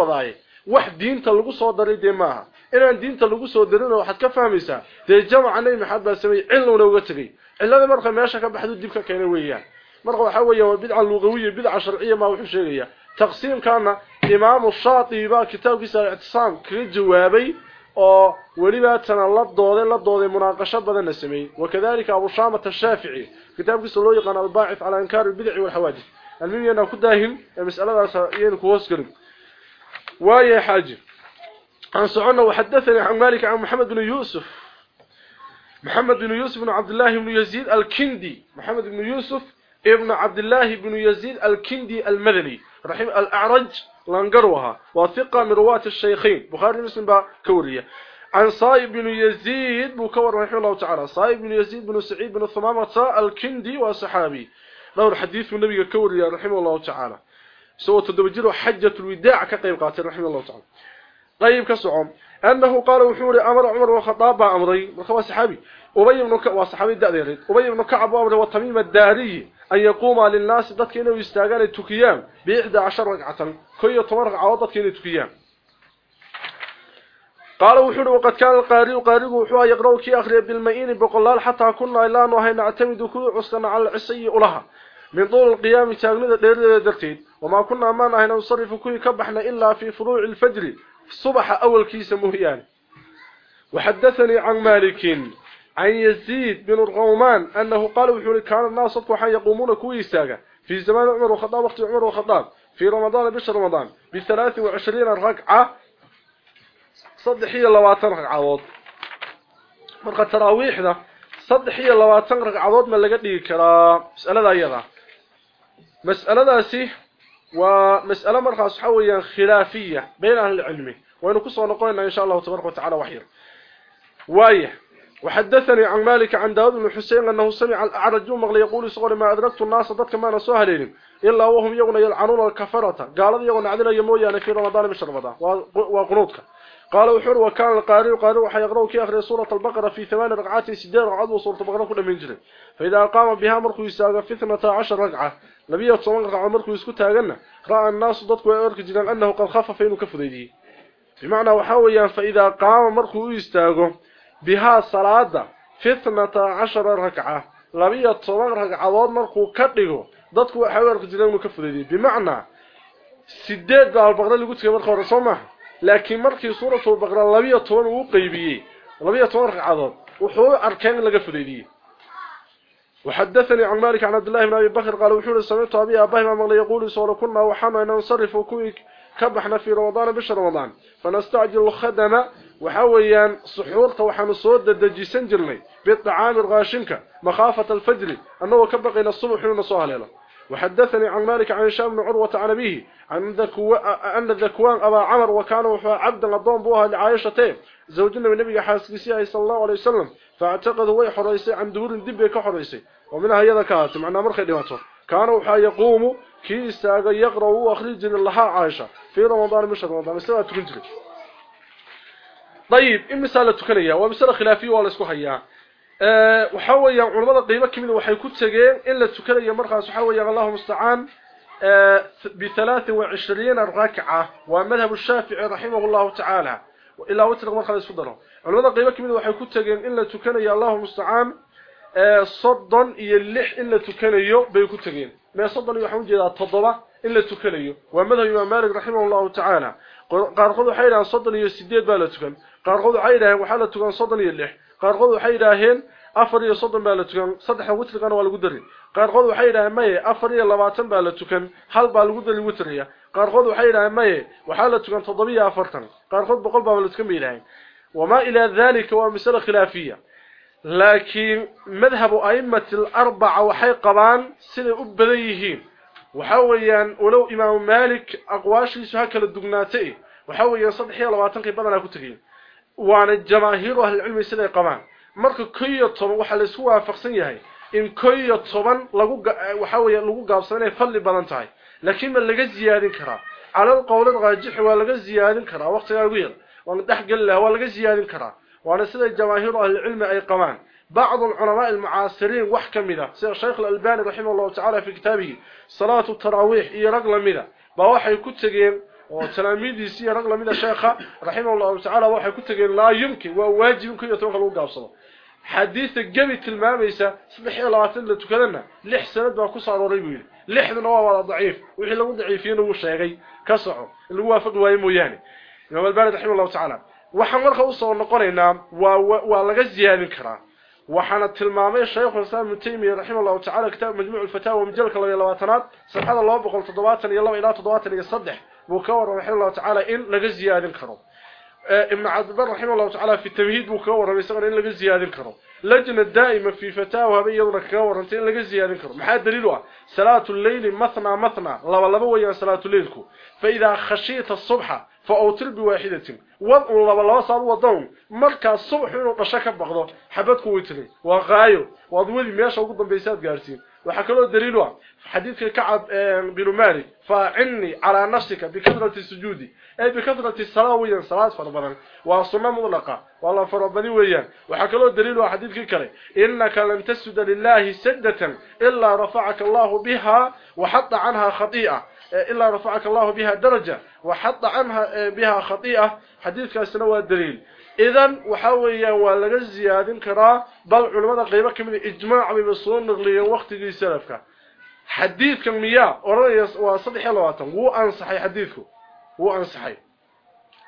wadaay wax diinta lagu soo daray de maaha inaan diinta lagu soo darin waxaad ka fahmaysaa de jamca nabi maxamed baa samay cilowna uga tagay cilada marka meesha ka baxdo dib ka keenay weeyaan marka waxa weeye bidca luqawiyya bidca sharciyya ma wuxuu تقسيم كان إمام الشاطي با كتاب كسر الاعتصام كل جوابي أو وليبا تنا لا دوده لا دوده مناقشه بدن نسمي وكذلك أبو شامة الشافعي كتاب كسر لو يقن الباعث على إنكار البدع والحوادث. المهم انه كداهن مساله سائين كوسكر واي حاجة عن سعنا وحدثني عن مالك عن محمد بن يوسف. محمد بن يوسف بن عبد الله بن يزيد الكندي. محمد بن يوسف ابن عبد الله بن يزيد الكندي المدني. رحيم الأعرج لانقروها وثقة من رواة الشيخين بخاري مسلم بكورية عن صايب بن يزيد بكور رحمه الله تعالى. صايب بن يزيد بن سعيد بن الثمامة الكندي وصحابي. نور حديث من نبي كورية رحمه الله تعالى. سوى تدوجير حجة الوداع كقيم قاتل رحمه الله تعالى. طيب قيم كسعوم أنه قال وحوري أمر عمر وخطابة أمري وخوة صحابي. أبي بن كعب وصحابي الدأذيرين. أبي بن كعب وطميم الداري. Yaquma lin-nas dadka inuu istaagaan ay tukiyaan bi 11 ragcatan koyo 10 ragcadood dadka inay tukiyaan قال وحور وقد كان القارئ قارئ وحوا يقرأ كي أخري بالمئين بقلال حتى كنا إلا أنه نعتمد كل عسكنا على العسي لها من طول القيام تاغنده دير درتيد وما كنا ما نحن نصرف كل كبحنا إلا في فروع الفجر الصبح أول كيس مهيان. وحدثني عن مالك. عن يزيد بن الغومان أنه قال وحولي كان الناس الطوحان يقومون كويساقة في زمان عمر وخطاب وقت عمر وخطاب. في رمضان بشر رمضان. بثلاث وعشرين رقعة. صدحية اللواتن رقعة ضوض مرقة تراويح ذا صدحية اللواتن رقعة عوض من اللي قد الكرام مسألة ذا أيضا مسألة ذا سي. ومسألة مرقة صحوية خلافية بين أهل العلمي وإنه قصة نقول إن شاء الله تبارك وتعالى وحير. وإيه وحدثني عن مالك عن داود بن حسين أنه سمع الأعرج مغلي يقول صغر ما أدركت الناس ضدك ما نسوها لهم إلا وهم يغن يلعنون الكفرة. قال يغن عدنا يمويا في رمضان مش رمضان. وقنوتك. قال وحر وكان القارئ قارئ وحيقرأ كي أخرى سورة البقرة في ثمان رقعات سدين رقعات وسورة البقرة كل من جري فإذا قام بها مركو يساق في ثمة عشر رقعة. نبيه تصمن رقعة مركو يسكتها قلنا رأى الناس ضدك ويأرك جنان أنه قد خفف إنه كفذيدي بمعنى وحاويا فإذا قام مركو يستاقه بها صلاة فتنة عشر ركعة لبيا طبان ركعات مركو كدغو dadku waxa weerka jireen uu ka fudeeyay bimaana sideed baa baqra lagu tagay marka hore Soomaa laakiin markii suuratu baqra 12 uu qaybiyay 12 rakacadood wuxuu arkeen laga fudeeyay وحدثني عن مالك عن عبد الله بن ابي بكر قال وحول سمعت ابي ابي ما يقول صار كنا وحنا ننصرف كوي كبحنا في رمضان بشهر رمضان فنستعجل الخدمه وحويان صحورته وحن سو ددجيسن جرني بالطعام الغاشنك مخافة الفجر أنه كبقينا الصبح ونصوها ليلة. وحدثني عن مالك عن هشام بن عروة عن أبيه عن ذكو أن ذكوان أبا عمر وكان عبدا الضم بوها لعائشة زوج النبي حاسكسي صلى الله عليه وسلم فاعتقد هو حريسي عن دور دب كحريسي ومنها يدا كات معنا مرخي ديواتو كان وحا يقوم كي استاغ يقرا واخرج لها عائشة. في رمضان مش رمضان طيب المساله تكنيا ومساله خلافيه ولا اسكو هيا أه وحويا علماء قيمه كميد waxay ku tageen in la tukanayo markaas waxa weeyaan Allahu musta'an ب 23 ركعه ومذهب الشافعي رحمه الله تعالى والى وتر marka la isku daro culimada qeybo kamid waxay ku tageen in la tukanayo Allahu musta'an ee soddon iyo lix in la tukanayo bay ku tageen mee soddon iyo waxaan jeedaa toddoba in la tukanayo waa madhab imaam qaarkood waxay yidhaaheen waxaa la tukan soddon iyo lix qaarkood waxay yidhaaheen afar iyo soddon baa la tukan saddexa witrigana waa lagu dari qaarkood waxay yidhaaheen maye afar iyo labaatan baa la tukan hal baa lagu dari witriga qaarkood waxay yidhaaheen maye waxaa la tukan toddobiyo afartan qaarkood boqol baa la tukan bay yidhaaheen wamaa ilaa dalika waa masale khilaafiya laakiin madhabu a'immati alarbaca waxay qabaan siday u badan yihiin waxa weeyaan walow imaamu maalik aqwaashiisu ha kala dugnaatay waxa weeyaan saddex iyo labaatankii badanaa ku tegeen waana jamaahiiru ahlicilmi siday qabaan marka ko iyo toban waxaa laisku waafaqsan yahay in ko iyo toban lagu waxa weeya lagu gaabsado inay fadli badan tahay laakiin ma laga ziyaadin karaa cala alqowlad raajixi waa laga ziyaadin karaa waqtigaa ugu yar waan dhexgeli lahaa waa laga ziyaadin karaa وأنا سيده جماهير أهل العلم اي قمان بعض العلماء المعاصرين وحكمده سيده الشيخ الالباني رحمه الله تعالى في كتابه صلاه التراويح با waxay ku tageen oo talaamidiisi iyo raqam mid sheekha rahimahullahu ta'ala waxay ku tageen la yumkin waa waajib ku yato lagu gaabsado xadiisa gabi tilmaamaysa 23 la tukadana 6 sanad baa ku saaroray buu lixduna waa wada daciif wixii lagu daciifiyay uu sheegay ka soco lagu waafaq waayay mooyaane imaam albani rahimahullahu ta'ala waxaan marka u soo noqonaynaa waa waa laga ziyaadin karaa waxaana tilmaamay sheekhu ibn taymiyyah rahimahullahu ta'ala kitaab majmuuc al-fatawa majalka 22aad safxada 272 ilaa 73 buu ka waramay rahimahullahu ta'ala in laga ziyaadin karo ibn abdullah rahimahullahu ta'ala fi tamhid buu ka waramay isagoo in laga ziyaadin karo لجنة دائمة في فتاوى بيضنا كورنتين لقى زيادين كرو محا دليلها صلاة الليل مثنى مثنى. لبا لبا ويا صلاة الليلكو فإذا خشيت الصبح فأوتر بواحدة. وضع لبا لبا صار وضعون مركا الصبح إنه قشاك بغضو حبتكو ويتري. وغايو. وضوذي مياشا وقضا بيساد قارسين. وحكالو دليلها حديث كعب بن مالك فعني على نفسك بكثرة السجود أي بكثرة الصلاة ويا صلاة فربنا وصنة مطلقة والله فربني ويا وحكالو دليلها حديث كري إنك لن تسجد لله سجدة إلا رفعك الله بها وحط عنها خطيئة إلا رفعك الله بها درجة وحط عنها بها خطيئة حديث كاسنوى الدليل إذن وحاويا ولغا زيادين كرا بل علماء قيبة كمين إجماع بمصرون نغليا وقت دي سلفك. حديث كان مياه ورأي وصدح يلواتن هو أنصحي حديثه هو أنصحي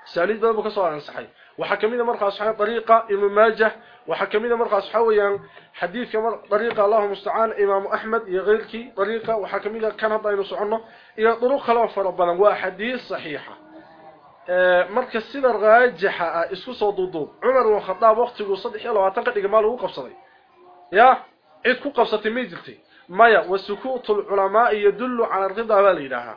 ساليد بابك سوى أنصحي وحكمين مرقى أصحاب طريقة إمام ماجه. وحكمين مرقى أصحابيا حديث طريقة الله مستعان. إمام أحمد يغيرك طريقة. وحكمين كان هذا ينصعنا إلى طرق خلاف ربنا. وحديث صحيحة. Marka sida raajixa ah isku soo duuduub Umar oo khadaab waqtigu 320 ka dhigay maal uu qabsaday ya cid ku qabsatay ma jirtay maya wasukuutul ulama yadullu ala ridha walidaha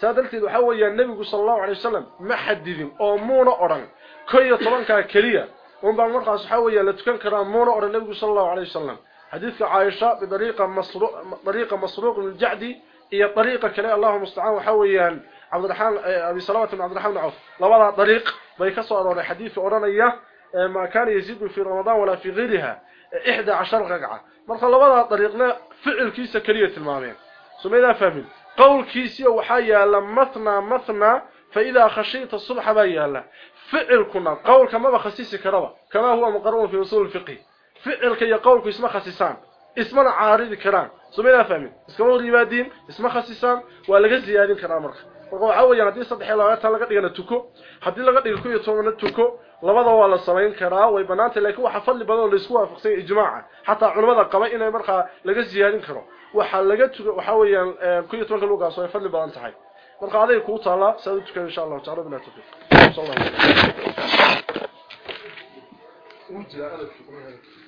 saadaltii waxa weeyaan nabigu sallallahu alayhi wasallam ma xadidin oo muuna oran koyo tobanka kaliya oo baan markaas waxa weeyaan la tukan karaa muuna oran nabigu sallallahu alayhi wasallam حديث عائشة بطريقة مسروق طريقة مسروق الجعدي هي طريقة كلا الله مستعان وحويا عبد الرحمن آه، أبي سلامة بن عبد الرحمن عوف. لو لبدا طريق باي كسو حديث اورانيا آه، ما كان يزيد في رمضان ولا في غيرها آه، 11 رقعة. مره لبدا طريقنا فعل كيسا كليه المامين. سمي ذا فهم قول كيسا وحيا لمثنا مثنا فإذا خشيت الصبح بيلا فعل كنا قول كما بخسيس كربا كما هو مقرر في أصول الفقه. فعل كي قول كيسما خصيصان اسم عارض كران سمي ذا فهم اسمه ريبادين اسمه خسيسان ولا زياده كرامه waxa weeyaan hadii saddex iyo labaatan laga dhigana tuko hadii laga dhigo ku iyo toban tuko labada waa la sameyn karaa way banaantay laakiin waxa fadli badan oo la isku waafaqsan ijmaaca hatta culimada qaba inay markaa laga ziyaadin karo waxa laga tugo waxa weeyaan ku iyo tobanka lugaas way fadli badan tahay marka aday ku taala saad tukan insha Allah ta'ala bila tafiq sallallahu alayhi wa sallam